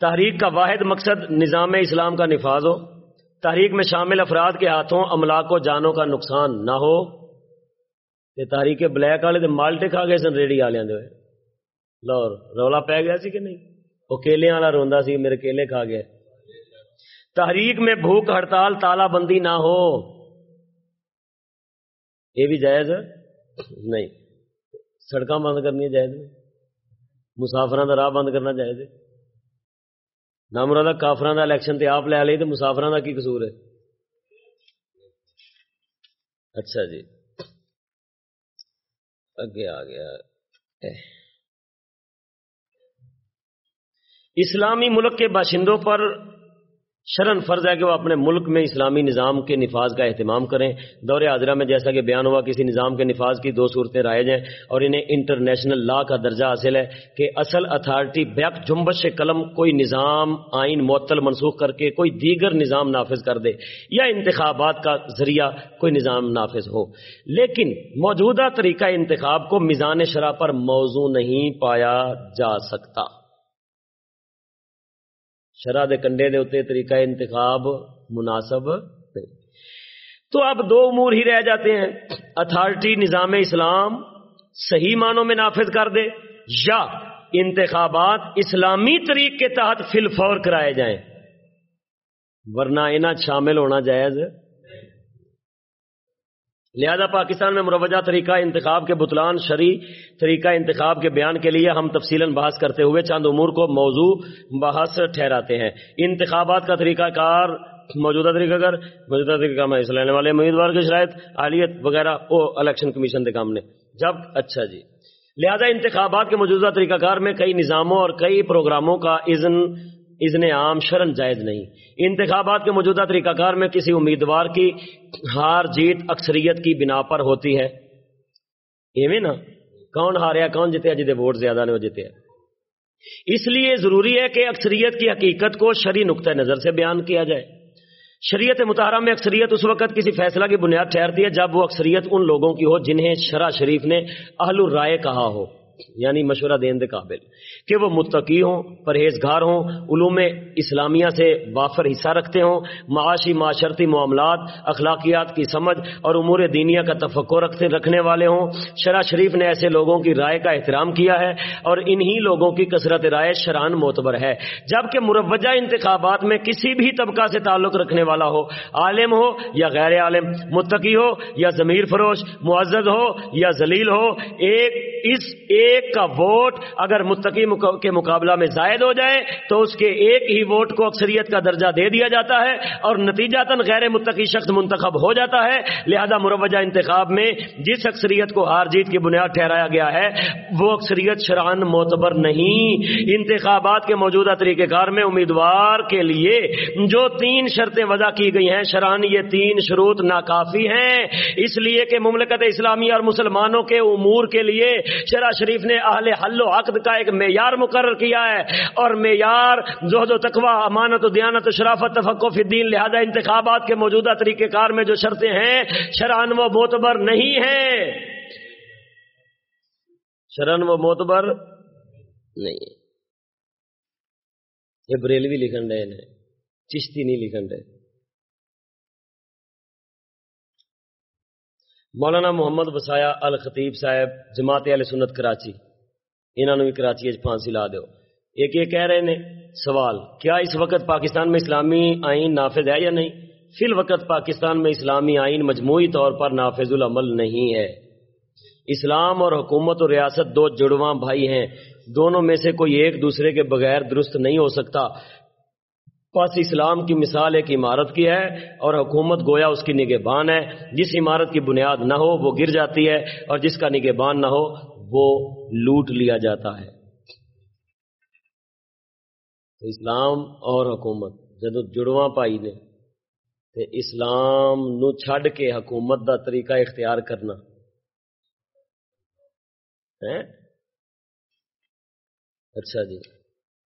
تحریک کا واحد مقصد نظام اسلام کا نفاذ ہو۔ تحریک میں شامل افراد کے ہاتھوں، املاک و جانوں کا نقصان نہ ہو۔ یہ تحریک بلیک والے مالٹے کھا گئے سن ریڑی والے لاہور، رولا پی گیا سی کہ نہیں؟ وہ کیلے والا روندا سی، میرے کیلے کھا گئے۔ تحریک میں بھوک ہڑتال تالا بندی نہ ہو۔ یہ بھی جائز ہے؟ نہیں. سڑکاں بند کرنی جائز نہیں مسافر کا راہ بند کرنا جائز ہے؟ نامرا کافر کا الیکشن تے آپ لے لی تو مسافر کا کی قصور ہے؟ اچھا جی. اگے آ گیا. اسلامی ملک کے باشندوں پر شرن فرض ہے کہ وہ اپنے ملک میں اسلامی نظام کے نفاذ کا اہتمام کریں۔ دور حاضرہ میں جیسا کہ بیان ہوا کسی نظام کے نفاذ کی دو صورتیں رائج ہیں اور انہیں انٹرنیشنل لا کا درجہ حاصل ہے کہ اصل اتھارٹی بیک جنبش قلم کوئی نظام آئین معطل منسوخ کر کے کوئی دیگر نظام نافذ کر دے یا انتخابات کا ذریعہ کوئی نظام نافذ ہو۔ لیکن موجودہ طریقہ انتخاب کو میزان شرح پر موضوع نہیں پایا جا سکتا۔ شرح دے کنڈے دے اتنے طریقہ انتخاب مناسب نہیں۔ تو اب دو امور ہی رہ جاتے ہیں۔ اتھارٹی نظام اسلام صحیح معنوں میں نافذ کر دے یا انتخابات اسلامی طریق کے تحت فل فور کرائے جائیں۔ ورنہ انہیں شامل ہونا جائز لہذا پاکستان میں مروجہ طریقہ انتخاب کے بطلان شرع طریقہ انتخاب کے بیان کے لیے ہم تفصیل بحث کرتے ہوئے چند امور کو موضوع بحث ٹھہراتے ہیں۔ انتخابات کا طریقہ کار موجودہ طریقہ کار، موجودہ طریقہ میں لینے والے امیدوار کی شرائط، عالیت وغیرہ وہ الیکشن کمیشن کے کام نے جب اچھا جی۔ لہذا انتخابات کے موجودہ طریقہ کار میں کئی نظاموں اور کئی پروگراموں کا اذن اذن عام شرن جائز نہیں۔ انتخابات کے موجودہ طریقہ کار میں کسی امیدوار کی ہار جیت اکثریت کی بنا پر ہوتی ہے۔ ایویں نا، کون ہاریا، کون جیتے جیتے ووٹ زیادہ نے وہ جیتے اس لیے ضروری ہے کہ اکثریت کی حقیقت کو شری نقطۂ نظر سے بیان کیا جائے۔ شریعت مطالعہ میں اکثریت اس وقت کسی فیصلہ کی بنیاد ٹھہرتی ہے جب وہ اکثریت ان لوگوں کی ہو جنہیں شرح شریف نے اہل الرائے کہا ہو۔ یعنی مشورہ دین دے قابل، کہ وہ متقی ہوں، پرہیزگار ہوں، علوم اسلامیہ سے وافر حصہ رکھتے ہوں، معاشی معاشرتی معاملات، اخلاقیات کی سمجھ اور امور دینیا کا تفقع رکھتے رکھنے والے ہوں۔ شرح شریف نے ایسے لوگوں کی رائے کا احترام کیا ہے اور انہی لوگوں کی کثرت رائے شران معتبر ہے۔ جبکہ مروجہ انتخابات میں کسی بھی طبقہ سے تعلق رکھنے والا ہو، عالم ہو یا غیر عالم، متقی ہو یا ضمیر فروش، معزز ہو یا ذلیل ہو، ایک اس ایک کا ووٹ اگر متقی کے مقابلہ میں زائد ہو جائے تو اس کے ایک ہی ووٹ کو اکثریت کا درجہ دے دیا جاتا ہے اور نتیجہ تن غیر متقی شخص منتخب ہو جاتا ہے۔ لہذا مروجہ انتخاب میں جس اکثریت کو ہار جیت کی بنیاد ٹھہرایا گیا ہے، وہ اکثریت شران معتبر نہیں۔ انتخابات کے موجودہ طریقہ کار میں امیدوار کے لیے جو تین شرطیں وضع کی گئی ہیں شران یہ تین شروط ناکافی ہیں۔ اس لیے کہ مملکت اسلامی اور مسلمانوں کے امور کے لیے شرح شریف نے اہل حل و عقد کا ایک معیار مقرر کیا ہے اور معیار زہد و تقوا امانت و دیانت و شرافت تفقف الدین، لہذا انتخابات کے موجودہ طریقہ کار میں جو شرطیں ہیں شران و معتبر نہیں ہیں۔ شرن و معتبر نہیں یہ بریلوی لکھن رہے چشتی نہیں لکھن رہے۔ مولانا محمد وسایا الخطیب صاحب، جماعت علیہ سنت کراچی۔ انہوں نے بھی کراچی پھانسی لا دو ایک یہ کہہ رہے ہیں سوال، کیا اس وقت پاکستان میں اسلامی آئین نافذ ہے یا نہیں؟ فی الوقت پاکستان میں اسلامی آئین مجموعی طور پر نافذ العمل نہیں ہے۔ اسلام اور حکومت اور ریاست دو جڑواں بھائی ہیں۔ دونوں میں سے کوئی ایک دوسرے کے بغیر درست نہیں ہو سکتا۔ پس اسلام کی مثال ایک عمارت کی ہے اور حکومت گویا اس کی نگہبان ہے۔ جس عمارت کی بنیاد نہ ہو وہ گر جاتی ہے اور جس کا نگہبان نہ ہو وہ لوٹ لیا جاتا ہے۔ تو اسلام اور حکومت جدو جڑواں پائی نے تو اسلام نو چھڈ کے حکومت دا طریقہ اختیار کرنا۔ ہاں؟ اچھا جی۔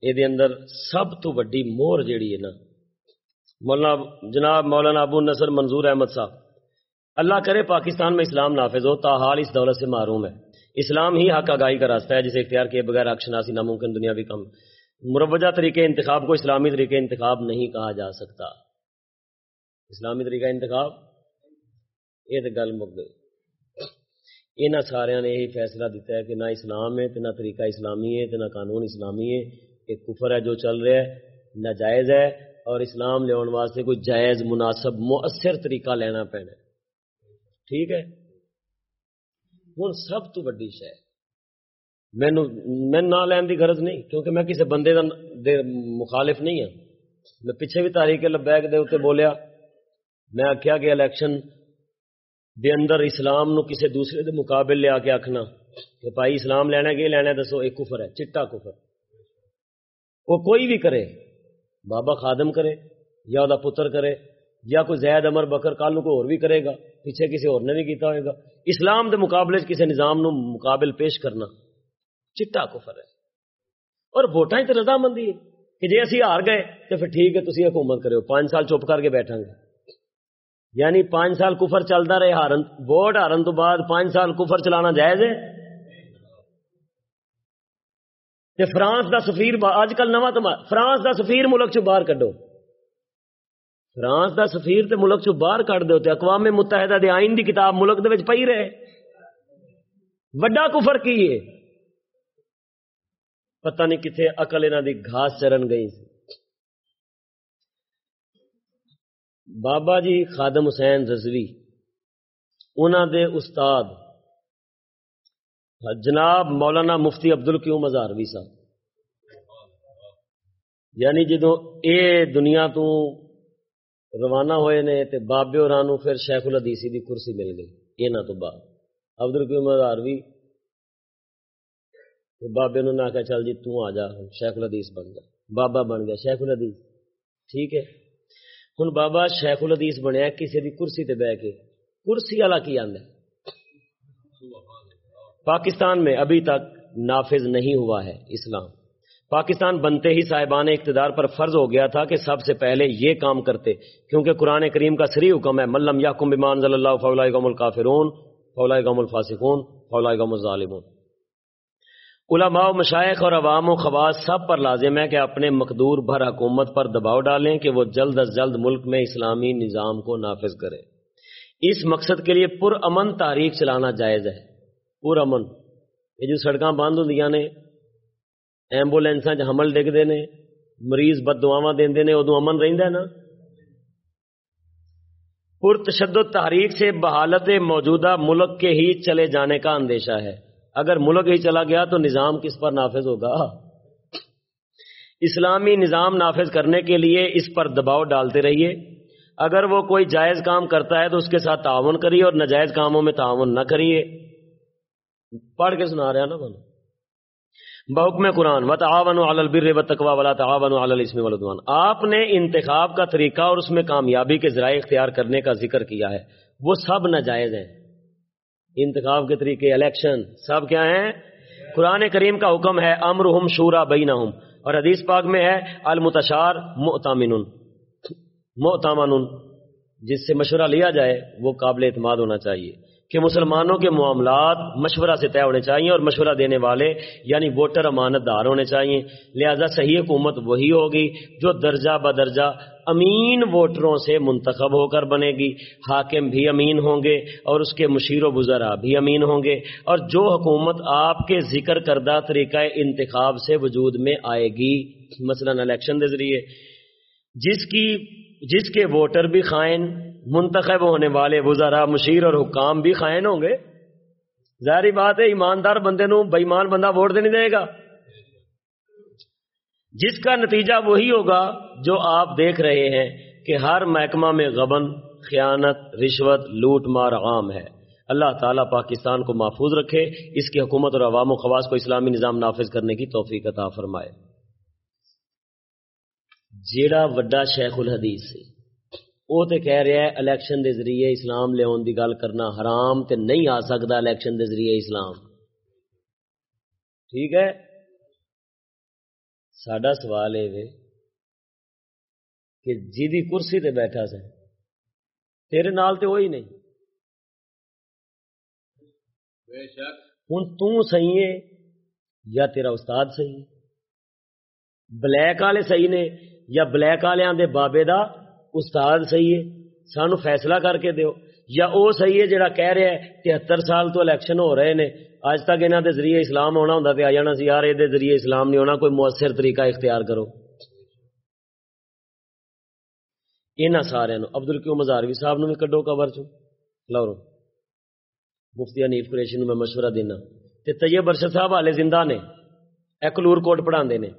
یہ اندر سب تو وڈی مور جیڑی ہے نا مولانا جناب مولانا ابو نصر منظور احمد صاحب اللہ کرے پاکستان میں اسلام نافذ ہو تاحال اس دولت سے معروم ہے اسلام ہی حق آگاہی کا راستہ ہے جسے اختیار کیے بغیر حق شناسی ناممکن دنیا بھی کم مروجہ طریقے انتخاب کو اسلامی طریقے انتخاب نہیں کہا جا سکتا اسلامی طریقہ انتخاب یہ تو گل مک گئی یہاں سارا نے یہی فیصلہ دیتا ہے کہ نہ اسلام ہے نہ طریقہ اسلامی ہے نہ قانون اسلامی ہے ایک کفر ہے جو چل رہا ہے، ناجائز ہے، اور اسلام لیا واسطے کوئی جائز، مناسب، مؤثر طریقہ لینا پینا ٹھیک ہے؟ ہوں سب تو ویڈی شہ مینو میں نہ لین کی غرض نہیں، کیونکہ میں کسی بندے دا مخالف نہیں ہوں میں پیچھے بھی تاریخ لبیک دے اتنے بولیا، میں آخیا کہ الیکشن دے اندر اسلام نو کسی دوسرے دے مقابل لیا کے آخنا کہ بھائی اسلام لینا کہ لینا دسو، ایک کفر ہے، چٹا کفر۔ وہ کوئی بھی کرے، بابا خادم کرے یا وہ پتر کرے یا کوئی زید امر بکر کل کو اور بھی کرے گا، پیچھے کسی اور نے بھی کیتا ہوئے گا۔ اسلام دے مقابلے کسی نظام نو مقابل پیش کرنا چٹا کفر ہے۔ اور ووٹاں تو رضامندی ہے کہ جی اسی ہار گئے تو پھر ٹھیک ہے تھی حکومت کرو پانچ سال چپ کر کے بیٹھا گے۔ یعنی پانچ سال کفر چلتا رہے، ہارن، ووٹ ہارن تو بعد پانچ سال کفر چلانا جائز ہے؟ تے فرانس دا سفیر اج کل نواں تو فرانس دا سفیر ملک چ باہر کڈو۔ فرانس دا سفیر تے ملک چ باہر کڈ دو تے اقوام متحدہ دے آئین دی کتاب ملک دے وچ پئی رہے۔ وڈا کفر کی ہے؟ پتہ نہیں کتنے اقل انہاں دی گھاس چرن گئی سی۔ بابا جی خادم حسین رضوی انہوں دے استاد جناب مولانا مفتی ابد الکیوں مزاروی صاحب؟ یعنی جدو اے دنیا تو روانہ ہوئے نے تے بابے اور پھر شیخ الحدیسی دی کرسی مل گئی یہاں تو بعد۔ ابد الکیوں مزاروی؟ بابے نے آخیا چل جی آ جا، شیخ الحدیث بن گیا بابا بن گیا، شیخ الحدیث۔ ٹھیک ہے۔ ہوں بابا شیخ الحدیث بنیا کسی دی کرسی تے بہ کے۔ کرسی والا کی آدھا پاکستان میں ابھی تک نافذ نہیں ہوا ہے اسلام۔ پاکستان بنتے ہی صاحبان اقتدار پر فرض ہو گیا تھا کہ سب سے پہلے یہ کام کرتے، کیونکہ قرآن کریم کا سری حکم ہے، ملم یا بمان ضل اللہ فولا گم القافرون فولا گم الفاسقون فولا گم الظالمون۔ علماء و مشائق اور عوام و خواص سب پر لازم ہے کہ اپنے مقدور بھر حکومت پر دباؤ ڈالیں کہ وہ جلد از جلد ملک میں اسلامی نظام کو نافذ کرے۔ اس مقصد کے لیے پر امن تاریخ چلانا جائز ہے۔ پر امن یہ جو سڑک بند ہوں نے ایمبولینس حمل ڈگتے ہیں مریض بد دعوا دے ادو امن رہتا ہے نا۔ پر تشدد تحریک سے بحالت موجودہ ملک کے ہی چلے جانے کا اندیشہ ہے۔ اگر ملک ہی چلا گیا تو نظام کس پر نافذ ہوگا؟ اسلامی نظام نافذ کرنے کے لیے اس پر دباؤ ڈالتے رہیے۔ اگر وہ کوئی جائز کام کرتا ہے تو اس کے ساتھ تعاون کریے اور ناجائز کاموں میں تعاون نہ کریے۔ پڑھ کے سنا رہا نا بولو بحکم قرآن و تعاون البر و تقوا والا تعاون الاسم والدوان آپ نے انتخاب کا طریقہ اور اس میں کامیابی کے ذرائع اختیار کرنے کا ذکر کیا ہے۔ وہ سب ناجائز ہیں۔ انتخاب کے طریقے، الیکشن، سب کیا ہیں؟ قرآن کریم کا حکم ہے امر ہم شورا بین اور حدیث پاک میں ہے، المتشار مؤتمن مؤتمن جس سے مشورہ لیا جائے، وہ قابل اعتماد ہونا چاہیے۔ کہ مسلمانوں کے معاملات مشورہ سے طے ہونے چاہیے اور مشورہ دینے والے یعنی ووٹر امانت دار ہونے چاہیے لہذا صحیح حکومت وہی ہوگی جو درجہ بدرجہ امین ووٹروں سے منتخب ہو کر بنے گی۔ حاکم بھی امین ہوں گے اور اس کے مشیر و بزرا بھی امین ہوں گے۔ اور جو حکومت آپ کے ذکر کردہ طریقہ انتخاب سے وجود میں آئے گی، مثلا الیکشن کے ذریعے، جس کی، جس کے ووٹر بھی خائن منتخب ہونے والے وزراء مشیر اور حکام بھی خائن ہوں گے۔ ظاہری بات ہے، ایماندار بندے نو بےمان بندہ ووٹ دے نہیں دے گا۔ جس کا نتیجہ وہی ہوگا جو آپ دیکھ رہے ہیں کہ ہر محکمہ میں غبن، خیانت، رشوت، لوٹ مار عام ہے۔ اللہ تعالیٰ پاکستان کو محفوظ رکھے، اس کی حکومت اور عوام و خواص کو اسلامی نظام نافذ کرنے کی توفیق عطا فرمائے۔ جیڑا وڈا شیخ الحدیث وہ تو کہہ رہا ہے الیکشن دے ذریعے اسلام لیا گل کرنا حرام تے نہیں آ سکتا الیکشن دے ذریعے اسلام۔ ٹھیک ہے؟ سڈا سوال یہ کہ جی کرسی تے بیٹھا سا تیرے نال تے وہی نہیں۔ ہوں ہے تیرا استاد صحیح؟ بلیک والے صحیح نے یا بلیک والوں دے بابے دا استاد صحیح ہے، سانو فیصلہ کر کے دیو۔ یا وہ صحیح ہے جڑا کہہ رہا ہے، تہتر سال تو الیکشن ہو رہے نے۔ اج تک انہوں دے ذریعے اسلام ہونا ہوں آ جانا سی، یار یہ ذریعے اسلام نہیں ہونا کوئی مؤثر طریقہ اختیار کرو۔ یہاں سارے ابدل کیوں مزاروی صاحب نو بھی کڈو کور چو لو مفتی حنیف قریشی میں مشورہ دینا۔ تے طیب برشد صاحب والے زندہ نے، اے کلور کوٹ پڑھا نے۔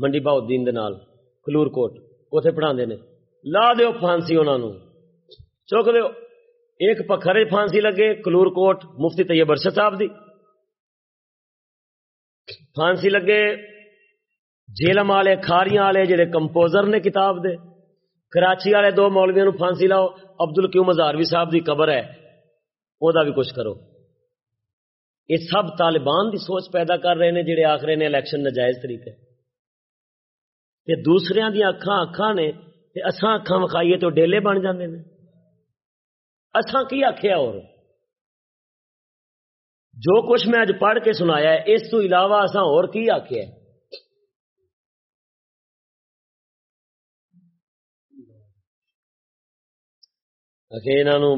منڈی بہت دین دے نال، کلور کوٹ۔ اتنے پڑھا نے۔ لا دیو پھانسی انہوں چک دیو۔ ایک پکھر پھانسی لگے، کلور کوٹ، مفتی طیب برشد صاحب دی۔ پھانسی لگے، جیلم والے، کھاریاں والے جڑے کمپوزر نے کتاب دے۔ کراچی والے دو مولویوں پھانسی لاؤ۔ ابدل کیوں مزاروی صاحب دی قبر ہے۔ وہ بھی کچھ کرو۔ یہ سب طالبان دی سوچ پیدا کر رہے ہیں جڑے آخر نے الیکشن نجائز طریقے۔ تے دوسرے دیا اکھاں اکھاں نے تے اساں اکھاں وکھائیے تو ڈیلے بن جاندے نے۔ اساں کی آخیا اور؟ جو کچھ میں اج پڑھ کے سنایا ہے، اس تو علاوہ اساں اور کی آخیا ہے؟ انہوں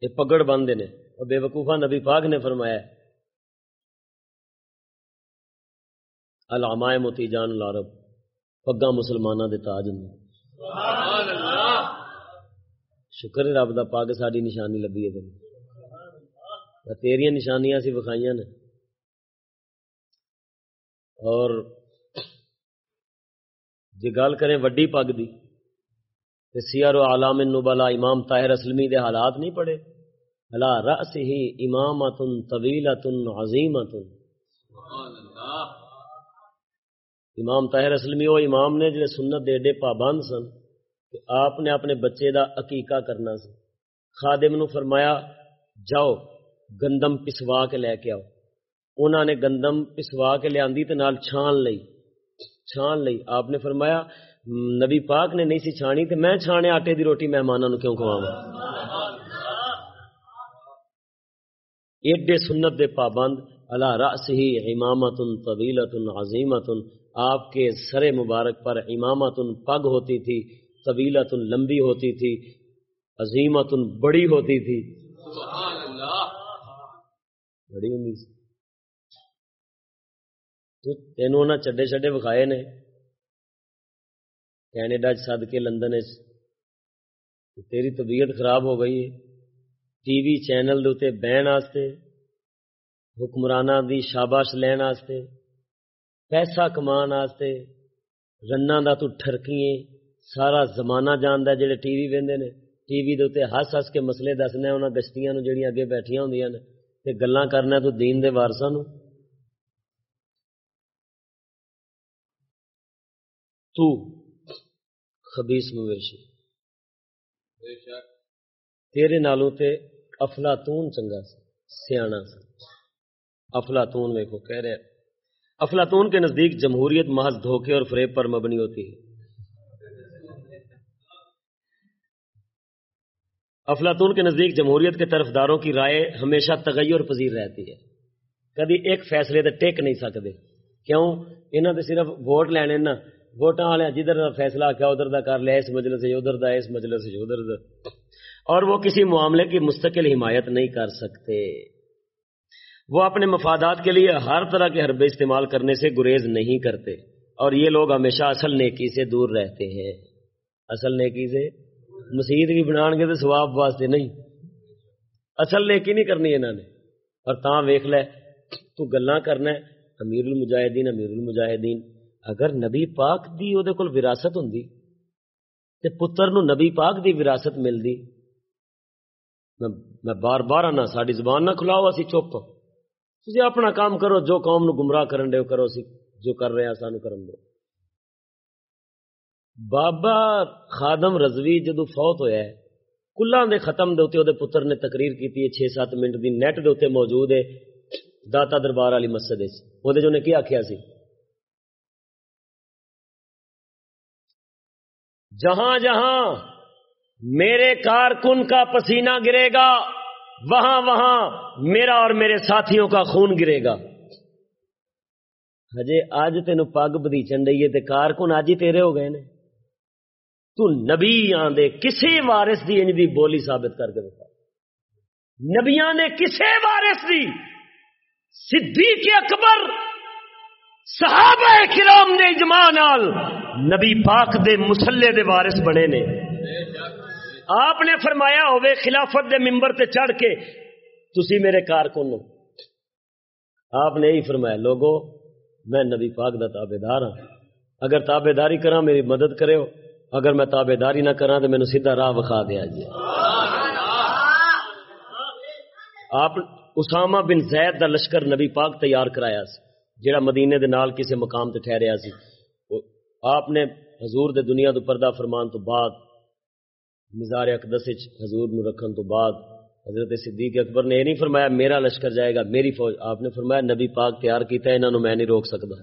یہ پگڑ باندھے نے۔ اور بے وقوفا نبی پاک نے فرمایا علامائے موتی جان لارب پگا مسلمانوں کے تاج ہوں شکر رب کا پگ ساری نشانی لبھی ہے تیریا نشانیاں سی وکھائی نے اور جی گل کریں وڈی پگ دی سیار و عالام نبلا امام طاہر اسلمی دے حالات نہیں پڑے اللہ رس ہی امامت طویلت عظیمت امام طاہر اسلمی وہ امام نے جڑے سنت دے ڈے پابند سن کہ آپ نے اپنے بچے دا عقیقہ کرنا سی خادم نو فرمایا، جاؤ، گندم پسوا کے لے کے آؤ۔ انہوں نے گندم پسوا کے لیا تے نال چھان لئی۔ چھان لئی۔ آپ نے فرمایا، نبی پاک نے نہیں سی چھانی تے میں چھانے آٹے دی روٹی مہمانوں کیوں کھواواں؟ ایڈے سنت دے پابند اللہ رس ہی امامت طویلت عظیمت آپ کے سر مبارک پر امامت پگ ہوتی تھی طویلت لمبی ہوتی تھی عظیمت بڑی ہوتی تھی۔ بڑی ہوں تینوں نہ چڈے چڈے وکھائے نے۔ کینیڈا سد کے لندن تیری طبیعت خراب ہو گئی ہے۔ ٹی وی چینل دے بہن واسطے حکمرانہ دی شاباش لین واسطے پیسہ کمان واسطے رنا دا تو ٹھرکیے سارا زمانہ جاندا جڑے ٹی وی ویندے نے۔ ٹی وی دے تے ہس ہس کے مسئلے دسنے انہاں گشتیاں نو جڑیاں اگے بیٹھیاں ہوندیاں نے۔ تے گلاں کرنا تو دین دے وارثاں نو تو خبیث مویشی تیرے نالوں تے افلاطون چنگا سا سیاح سا۔ افلاطون ویکو کہہ رہے افلاطون کے نزدیک جمہوریت محض دھوکے اور فریب پر مبنی ہوتی ہے۔ افلاطون کے نزدیک جمہوریت کے طرف داروں کی رائے ہمیشہ تغیر پذیر رہتی ہے۔ کبھی ایک فیصلے تے ٹیک نہیں سکتے۔ کیوں؟ انہوں نے صرف ووٹ لینے نا ووٹاں والے جدھر کا فیصلہ کیا ادھر کا کر لیا اس مجلس سے ادھر دا، اس مجلس سے ادھر دا۔ اور وہ کسی معاملے کی مستقل حمایت نہیں کر سکتے۔ وہ اپنے مفادات کے لیے ہر طرح کے حربے استعمال کرنے سے گریز نہیں کرتے اور یہ لوگ ہمیشہ اصل نیکی سے دور رہتے ہیں۔ اصل نیکی سے؟ مسیح بھی بنا گے تو سواب واسطے نہیں۔ اصل نیکی نہیں کرنی انہوں نے۔ اور تاں ویخ لے، تو گلاں کرنا ہے۔ امیر المجاہدین امیر المجاہدین اگر نبی پاک دی او دے وراثت ہوندی تے پتر نو نبی پاک دی وراثت ملدی، میں میں بار بار آنا ساری زبان نہ کھلاؤ اپنا کام کرو جو قوم نو گمراہ کرن دے کرو اسی جو کر رہے ہیں سانو کرن دو بابا خادم رضوی جدو فوت ہویا ہے کلاں دے ختم دے اوتے پتر نے تقریر کیتی ہے 6-7 منٹ دی نیٹ دے اوتے موجود ہے داتا دربار والی مسجد وچ او جو نے کی آکھیا سی جہاں جہاں میرے کارکن کا پسینہ گرے گا وہاں وہاں میرا اور میرے ساتھیوں کا خون گرے گا۔ ہجے اج تین پگ بدی چنڈی تے کارکن اج ہی تیرے ہو گئے نے۔ تو نبی آندے کسی وارث دی انج دی بولی ثابت کر کے بتا نبیاں نے کسے وارث دی صدیق اکبر، صحابہ کرام دے اجماع نال نبی پاک دے مسلے دے وارث بنے نے۔ آپ نے فرمایا ہوئے خلافت دے ممبر تے چڑھ کے، تسی میرے کارکن ہو؟ آپ نے یہی فرمایا، لوگو، میں نبی پاک دا تابے دار ہاں۔ اگر تابے داری کرا میری مدد کرے ہو۔ اگر میں تابے داری نہ کرا تو مینو سیدھا راہ وکھا دیا جی۔ آپ اسامہ بن زید دا لشکر نبی پاک تیار کرایا سی جڑا مدینے دے نال کسی مقام تے ٹھہریا سی۔ آپ نے حضور دے دنیا تو پردہ فرمان تو بعد مزار اقدس حضور نو رکھن تو بعد حضرت صدیق اکبر نے یہ نہیں فرمایا میرا لشکر جائے گا، میری فوج۔ آپ نے فرمایا نبی پاک تیار کیتا ہے انہوں میں نہیں روک سکتا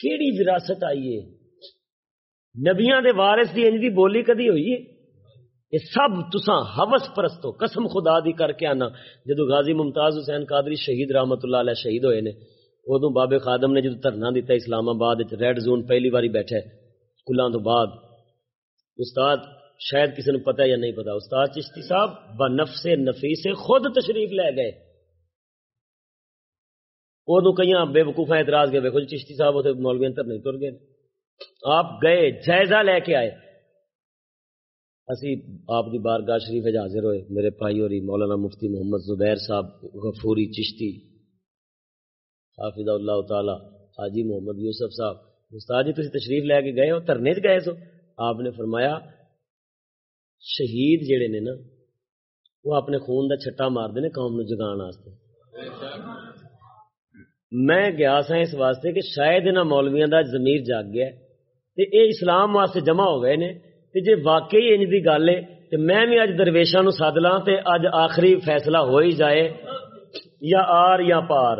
کیڑی وراثت آئی ہے؟ نبیاں دے وارث دی انج دی بولی کدی ہوئی ہے؟ یہ سب تساں حوث پرستو، قسم خدا دی کر کے آنا۔ جدو غازی ممتاز حسین قادری شہید رحمت اللہ علیہ شہید ہوئے نے ادو بابے خادم نے جدو دھرنا دیتا اسلام آباد ریڈ زون پہلی باری بیٹھے کلاں تو بعد۔ استاد، شاید کسی نے پتا یا نہیں پتا استاد چشتی صاحب بنفس نفی سے خود تشریف لے گئے۔ ادو کئی بے وقوفا اعتراض گئے دیکھو جی، چشتی صاحب اتنے مولوی انتر نہیں تر گئے۔ آپ گئے، جائزہ لے کے آئے۔ اسی آپ کی بارگاہ شریف حاضر ہوئے۔ میرے بھائی اور مولانا مفتی محمد زبیر صاحب، غفوری چشتی حافظ اللہ تعالی، حاجی محمد یوسف صاحب۔ استاد جی تھی تشریف لے کے گئے ہو ترنے چ گئے سو۔ آپ نے فرمایا، شہید جڑے نے نا، وہ اپنے خون دا چھٹا مارتے ہیں قوم نو جگان واسطے۔ میں گیا سا اس واسطے کہ شاید انہوں مولویاں دا ضمیر جاگ گیا تے اے اسلام واسطے جمع ہو گئے نے، تے جے واقعی انج دی گل ہے، تے میں بھی اج درویشاں نو سد لاں، تے اج آخری فیصلہ ہو ہی جائے، یا آر یا پار۔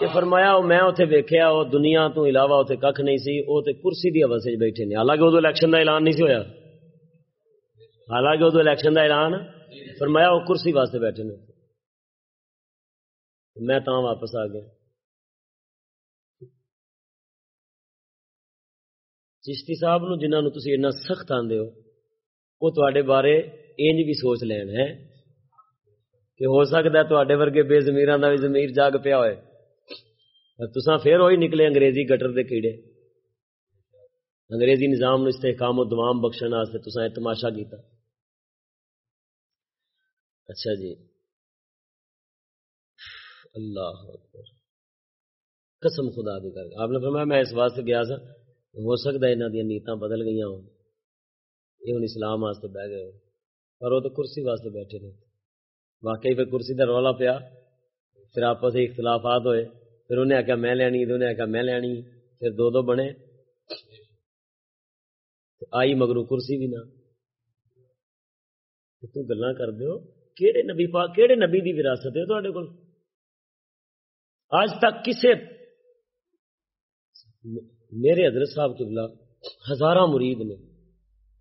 تے فرمایا او میں اوتھے ویکھیا او دنیا تو علاوہ اوتھے ککھ نہیں سی او تے کرسی دی حوث بیٹھے نے۔ حالانکہ او الیکشن دا اعلان نہیں سی ہویا۔ حالانکہ او الیکشن دا اعلان فرمایا او کرسی واسطے بیٹھے نے۔ میں تاں واپس آ گیا۔ چشتی صاحب نو جنہوں تھی اتنا سخت آدھے ہو، وہ تے بارے انج بھی سوچ لین ہے کہ ہو سکتا ہے تے ورگے بے زمیران کا بھی زمیر جاگ پیا ہوئے۔ تسا پھر وہی نکلے انگریزی گٹر دے کیڑے۔ انگریزی نظام نو استحکام و دوام بخشن واسطے تسا تماشا کیتا۔ اچھا جی۔ اللہ اکبر۔ قسم خدا دی کر۔ آپ نے فرمایا میں اس واسطے گیا سا۔ ہو سکتا ہے انہوں دیا نیتاں بدل گئی ہوں۔ یہ ہوں اسلام واسطے بہ گئے ہو پر وہ تو کرسی واسطے بیٹھے رہے واقعی پھر کرسی کا رولا پیا۔ پھر آپس اختلافات ہوئے۔ پھر انہیں آخیا میں لینی انہیں آخیا میں لینی، پھر دو دو بنے۔ آئی مگرو کرسی بھی نہ۔ تو گلا کر دیو کہڑے نبی پا کہڑے نبی دی وراثت ہے تے کول؟ آج تک کسے میرے حضرت صاحب قبلہ ہزارہ مرید نے۔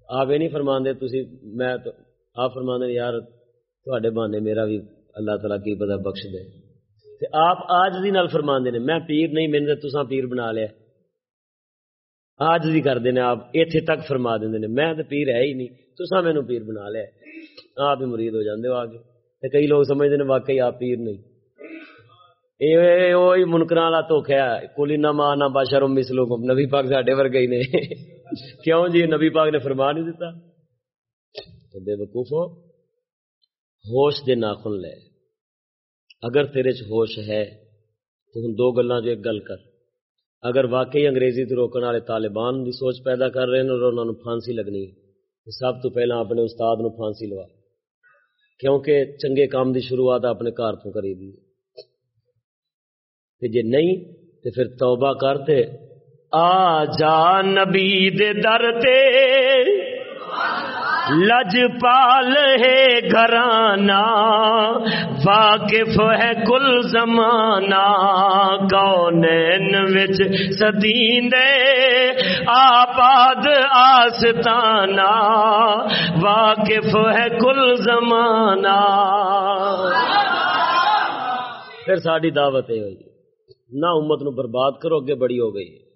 آپ یہ نہیں فرماندے، تسی، میں تو، آپ فرماندے یار تھوڑے بہانے میرا بھی اللہ تعالیٰ کی پتہ بخش دے۔ تے آپ آج دی نال فرماندے نے، میں پیر نہیں، میں تساں پیر بنا لیا۔ آج دی کر دینے آپ، ایتھے تک فرما دیندے نے، میں تو پیر ہے ہی نہیں، تساں مینوں پیر بنا لیا۔ آپ ہی مرید ہو جاندے ہو آگے۔ تے کئی لوگ سمجھتے ہیں واقعی آپ پیر نہیں۔ یہ منکرا والا دھوکھا کلی نہ ماں نہ بادشاہ رومی سلوک نبی پاک ساڈے ورگے نے۔ کیوں جی؟ نبی پاک نے فرما نہیں دیتا؟ تو بے وقوفو ہوش دے ناخن لے۔ اگر تیرے چ ہوش ہے تو ہن دو گلاں جو ایک گل کر۔ اگر واقعی انگریزی تو روکن والے طالبان دی سوچ پیدا کر رہے ہیں اور انہوں نے پھانسی لگنی ہے سب تو پہلا اپنے استاد نو پھانسی لوا۔ کیونکہ چنگے کام دی شروعات اپنے گھر تو کری دی تے جے نہیں، تے پھر توبہ کرتے آ جا نبی دے در تے۔ لج پال ہے گھرانا واقف ہے کل زمانہ۔ کونین وچ سدیندے؟ آباد آستانہ، واقف ہے کل زمانہ۔ پھر ساری دعوت یہ ہوئی، نہ امت نو برباد کرو، اگے بڑی ہو گئی۔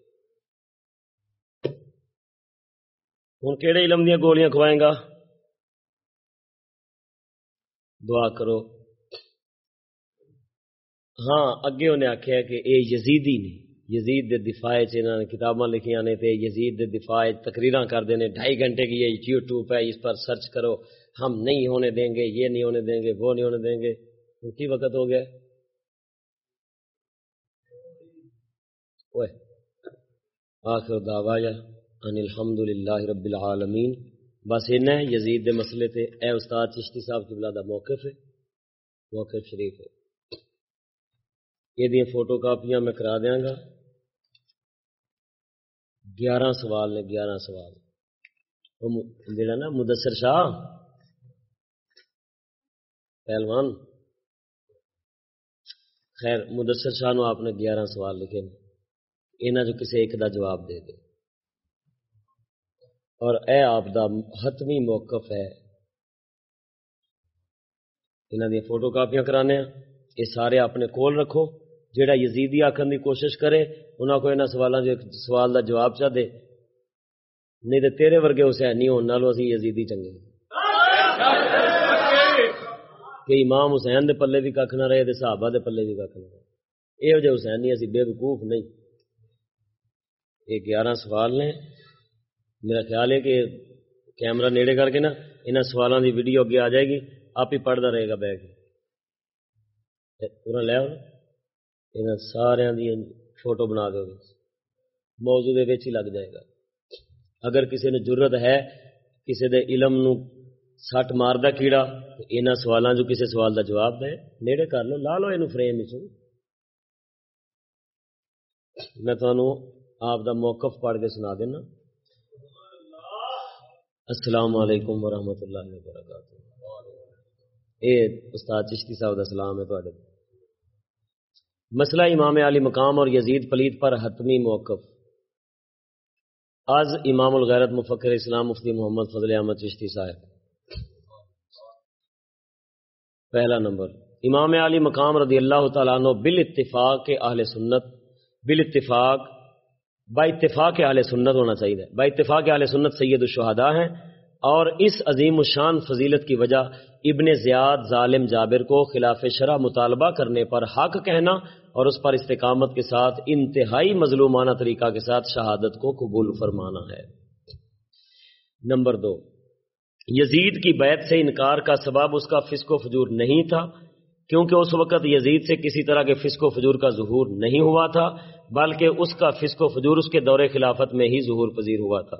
ہوں کہڑے علم دیا گولیاں کھوائیں گا؟ دعا کرو۔ ہاں اگے انہیں آخیا کہ اے یزیدی نے، یزید دے دفاع انہوں نے کتاباں لکھیاں نے تے یزید دے دفاع تقریراں کرتے ہیں ڈھائی گھنٹے کی یہ یوٹیوب ہے، اس پر سرچ کرو۔ ہم نہیں ہونے دیں گے، یہ نہیں ہونے دیں گے، وہ نہیں ہونے دیں گے۔ کی وقت ہو گیا؟ آخر دعوایا ان الحمد للہ رب العالمین۔ بس ان یزید دے مسئلے تے۔ اے استاد چشتی صاحب کی بلا موقف ہے۔ موقف شریف ہے۔ یہ فوٹو کاپیاں میں کرا دیاں گا۔ گیارہ سوال نے، گیارہ سوال۔ جڑا نا، مدثر شاہ۔ پہلوان۔ خیر، مدثر شاہ نو آپ نے گیارہ سوال لکھے۔ انہاں جو کسی ایک دا جواب دے دے۔ اور اے آپ دا حتمی موقف ہے۔ انہاں دی فوٹو کاپیاں کرانے ہاں۔ یہ سارے اپنے کول رکھو۔ جیڑا یزیدی آکھن دی کوشش کرے، انہاں کو انہاں سوالاں جو سوال دا جواب چا دے۔ نہیں تے تیرے ورگے حسین نہیں ہون نالو اسی یزیدی چنگے کہ امام حسین دے پلے بھی کھ نہ رہے تے صحابہ دے پلے بھی کھ نہ رہے۔ یہ جو حسین نہیں اسی بے وقوف نہیں۔ یہ گیارہ سوال نے۔ میرا خیال ہے کہ کیمرہ نیڑے کر کے نا انہوں سوالوں کی ویڈیو اگے آ جائے گی، آپ ہی پڑھتا رہے گا بہ کے پورا لیا ان سارا فوٹو بنا دو۔ موضوع ہی لگ جائے گا۔ اگر کسی نے ضرورت ہے کسی دے علم نو سٹ ماردا کیڑا یہاں سوالوں جو کسی سوال دا جواب دے، نیڑے کر لو۔ لا لو یہ فریم میں تمہوں آپ دا موقف پڑھ کے سنا دینا۔ السلام علیکم ورحمۃ اللہ وبرکاتہ۔ اے استاد چشتی صاحب کا سلام ہے تھوڑے مسئلہ امام علی مقام اور یزید پلید پر حتمی موقف۔ آج امام الغیرت مفکر اسلام مفتی محمد فضل احمد چشتی صاحب۔ پہلا نمبر۔ امام علی مقام رضی اللہ تعالیٰ عنہ بال اتفاق کے اہل سنت بال اتفاق با اتفاق اہل سنت ہونا چاہیے۔ با اتفاق اہل سنت سید الشہداء ہیں اور اس عظیم الشان فضیلت کی وجہ ابن زیاد ظالم جابر کو خلاف شرح مطالبہ کرنے پر حق کہنا اور اس پر استقامت کے ساتھ انتہائی مظلومانہ طریقہ کے ساتھ شہادت کو قبول فرمانا ہے۔ نمبر دو، یزید کی بیت سے انکار کا سبب اس کا فسق و فجور نہیں تھا، کیونکہ اس وقت یزید سے کسی طرح کے فسق و فجور کا ظہور نہیں ہوا تھا۔ بلکہ اس کا فسق و فجور اس کے دور خلافت میں ہی ظہور پذیر ہوا تھا۔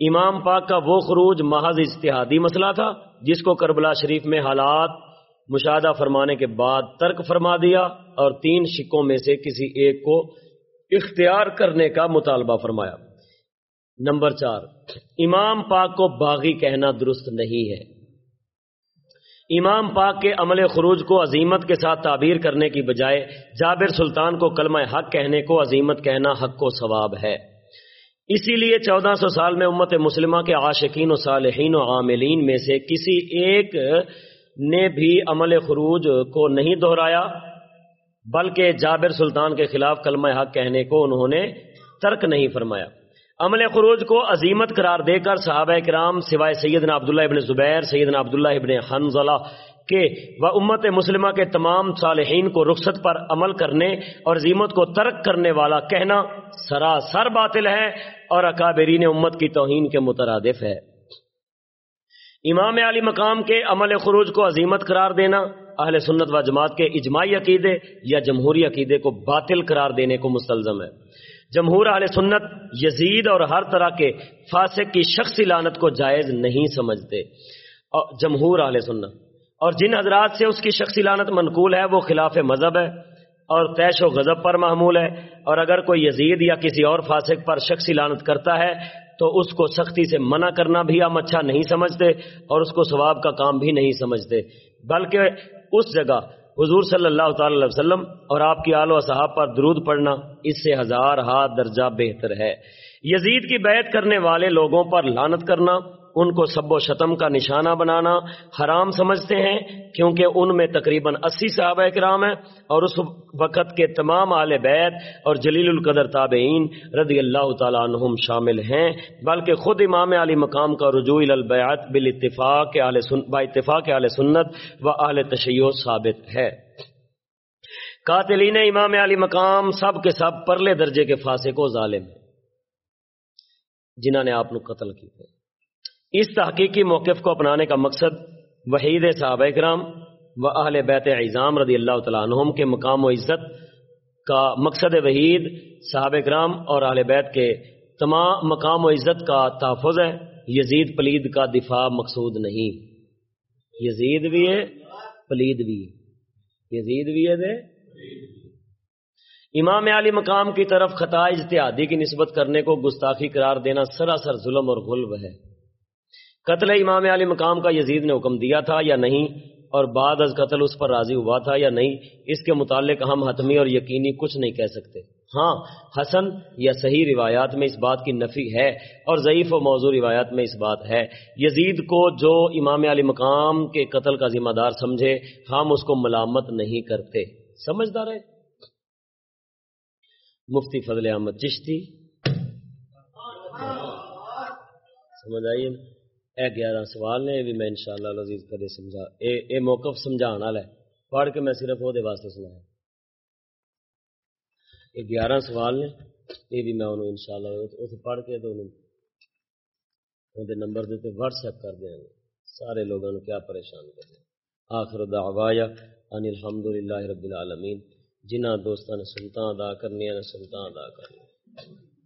امام پاک کا وہ خروج محض اجتہادی مسئلہ تھا جس کو کربلا شریف میں حالات مشاہدہ فرمانے کے بعد ترک فرما دیا اور تین شکوں میں سے کسی ایک کو اختیار کرنے کا مطالبہ فرمایا۔ نمبر چار، امام پاک کو باغی کہنا درست نہیں ہے۔ امام پاک کے عمل خروج کو عظیمت کے ساتھ تعبیر کرنے کی بجائے جابر سلطان کو کلمہ حق کہنے کو عظیمت کہنا حق و ثواب ہے۔ اسی لیے چودہ سو سال میں امت مسلمہ کے عاشقین و صالحین و عاملین میں سے کسی ایک نے بھی عمل خروج کو نہیں دہرایا، بلکہ جابر سلطان کے خلاف کلمہ حق کہنے کو انہوں نے ترک نہیں فرمایا۔ عمل خروج کو عظیمت قرار دے کر صحابہ کرام سوائے سیدنا عبداللہ ابن زبیر، سیدنا عبداللہ ابن حنزلہ کے و امت مسلمہ کے تمام صالحین کو رخصت پر عمل کرنے اور عظیمت کو ترک کرنے والا کہنا سراسر باطل ہے اور اکابرین امت کی توہین کے مترادف ہے۔ امام علی مقام کے عمل خروج کو عظیمت قرار دینا، اہل سنت و جماعت کے اجماعی عقیدے یا جمہوری عقیدے کو باطل قرار دینے کو مستلزم ہے۔ جمہور اہل سنت یزید اور ہر طرح کے فاسق کی شخصی لانت کو جائز نہیں سمجھتے۔ جمہور اہل سنت۔ اور جن حضرات سے اس کی شخصی لانت منقول ہے، وہ خلاف مذہب ہے اور تیش و غضب پر معمول ہے۔ اور اگر کوئی یزید یا کسی اور فاسق پر شخصی لانت کرتا ہے، تو اس کو سختی سے منع کرنا بھی ہم اچھا نہیں سمجھتے اور اس کو ثواب کا کام بھی نہیں سمجھتے۔ بلکہ اس جگہ حضور صلی اللہ تعالی علیہ وسلم اور آپ کی آل و صحاب پر درود پڑھنا اس سے ہزار ہاتھ درجہ بہتر ہے۔ یزید کی بیعت کرنے والے لوگوں پر لانت کرنا ان کو سب و شتم کا نشانہ بنانا حرام سمجھتے ہیں، کیونکہ ان میں تقریباً اسی صحابہ کرام ہیں اور اس وقت کے تمام آل بیت اور جلیل القدر تابعین رضی اللہ تعالیٰ عنہم شامل ہیں، بلکہ خود امام علی مقام کا رجوع البیعت بالاتفاق با اتفاق اہل سنت و اہل تشیع ثابت ہے۔ قاتلین امام علی مقام سب کے سب پرلے درجے کے فاسے کو ظالم جنہوں نے آپ نے قتل کی اس تحقیقی موقف کو اپنانے کا مقصد وحید صحابہ کرام و اہل بیت اعظام رضی اللہ تعالیٰ عنہم کے مقام و عزت کا مقصد وحید صحابہ کرام اور اہل بیت کے تمام مقام و عزت کا تحفظ ہے۔ یزید پلید کا دفاع مقصود نہیں۔ یزید بھی ہے، پلید بھی ہے۔ یزید بھی ہے دے۔ امام علی مقام کی طرف خطا اجتہادی کی نسبت کرنے کو گستاخی قرار دینا سراسر ظلم اور غلب ہے۔ قتل امام علی مقام کا یزید نے حکم دیا تھا یا نہیں؟ اور بعد از قتل اس پر راضی ہوا تھا یا نہیں؟ اس کے متعلق ہم حتمی اور یقینی کچھ نہیں کہہ سکتے۔ ہاں حسن یا صحیح روایات میں اس بات کی نفی ہے اور ضعیف و موضوع روایات میں اس بات ہے۔ یزید کو جو امام علی مقام کے قتل کا ذمہ دار سمجھے، ہم اس کو ملامت نہیں کرتے۔ سمجھدار ہے مفتی فضل احمد چشتی۔ سمجھ آئیے اے گیارہ سوال نے بھی میں انشاءاللہ لذیذ کدے سمجھا، اے اے موقف سمجھان والا ہے۔ پڑھ کے میں صرف وہ واسطے سنایا۔ یہ گیارہ سوال نے، یہ بھی میں انہوں انشاءاللہ اس پڑھ کے تو انہوں دے نمبر دیتے واٹس ایپ کر دیں گے سارے لوگوں نے کیا پریشان کر دیں آخر دعوایا ان الحمدللہ رب العالمین۔ جنہ دوستان نے سلطان ادا کرنی ہے سلطان ادا کرنی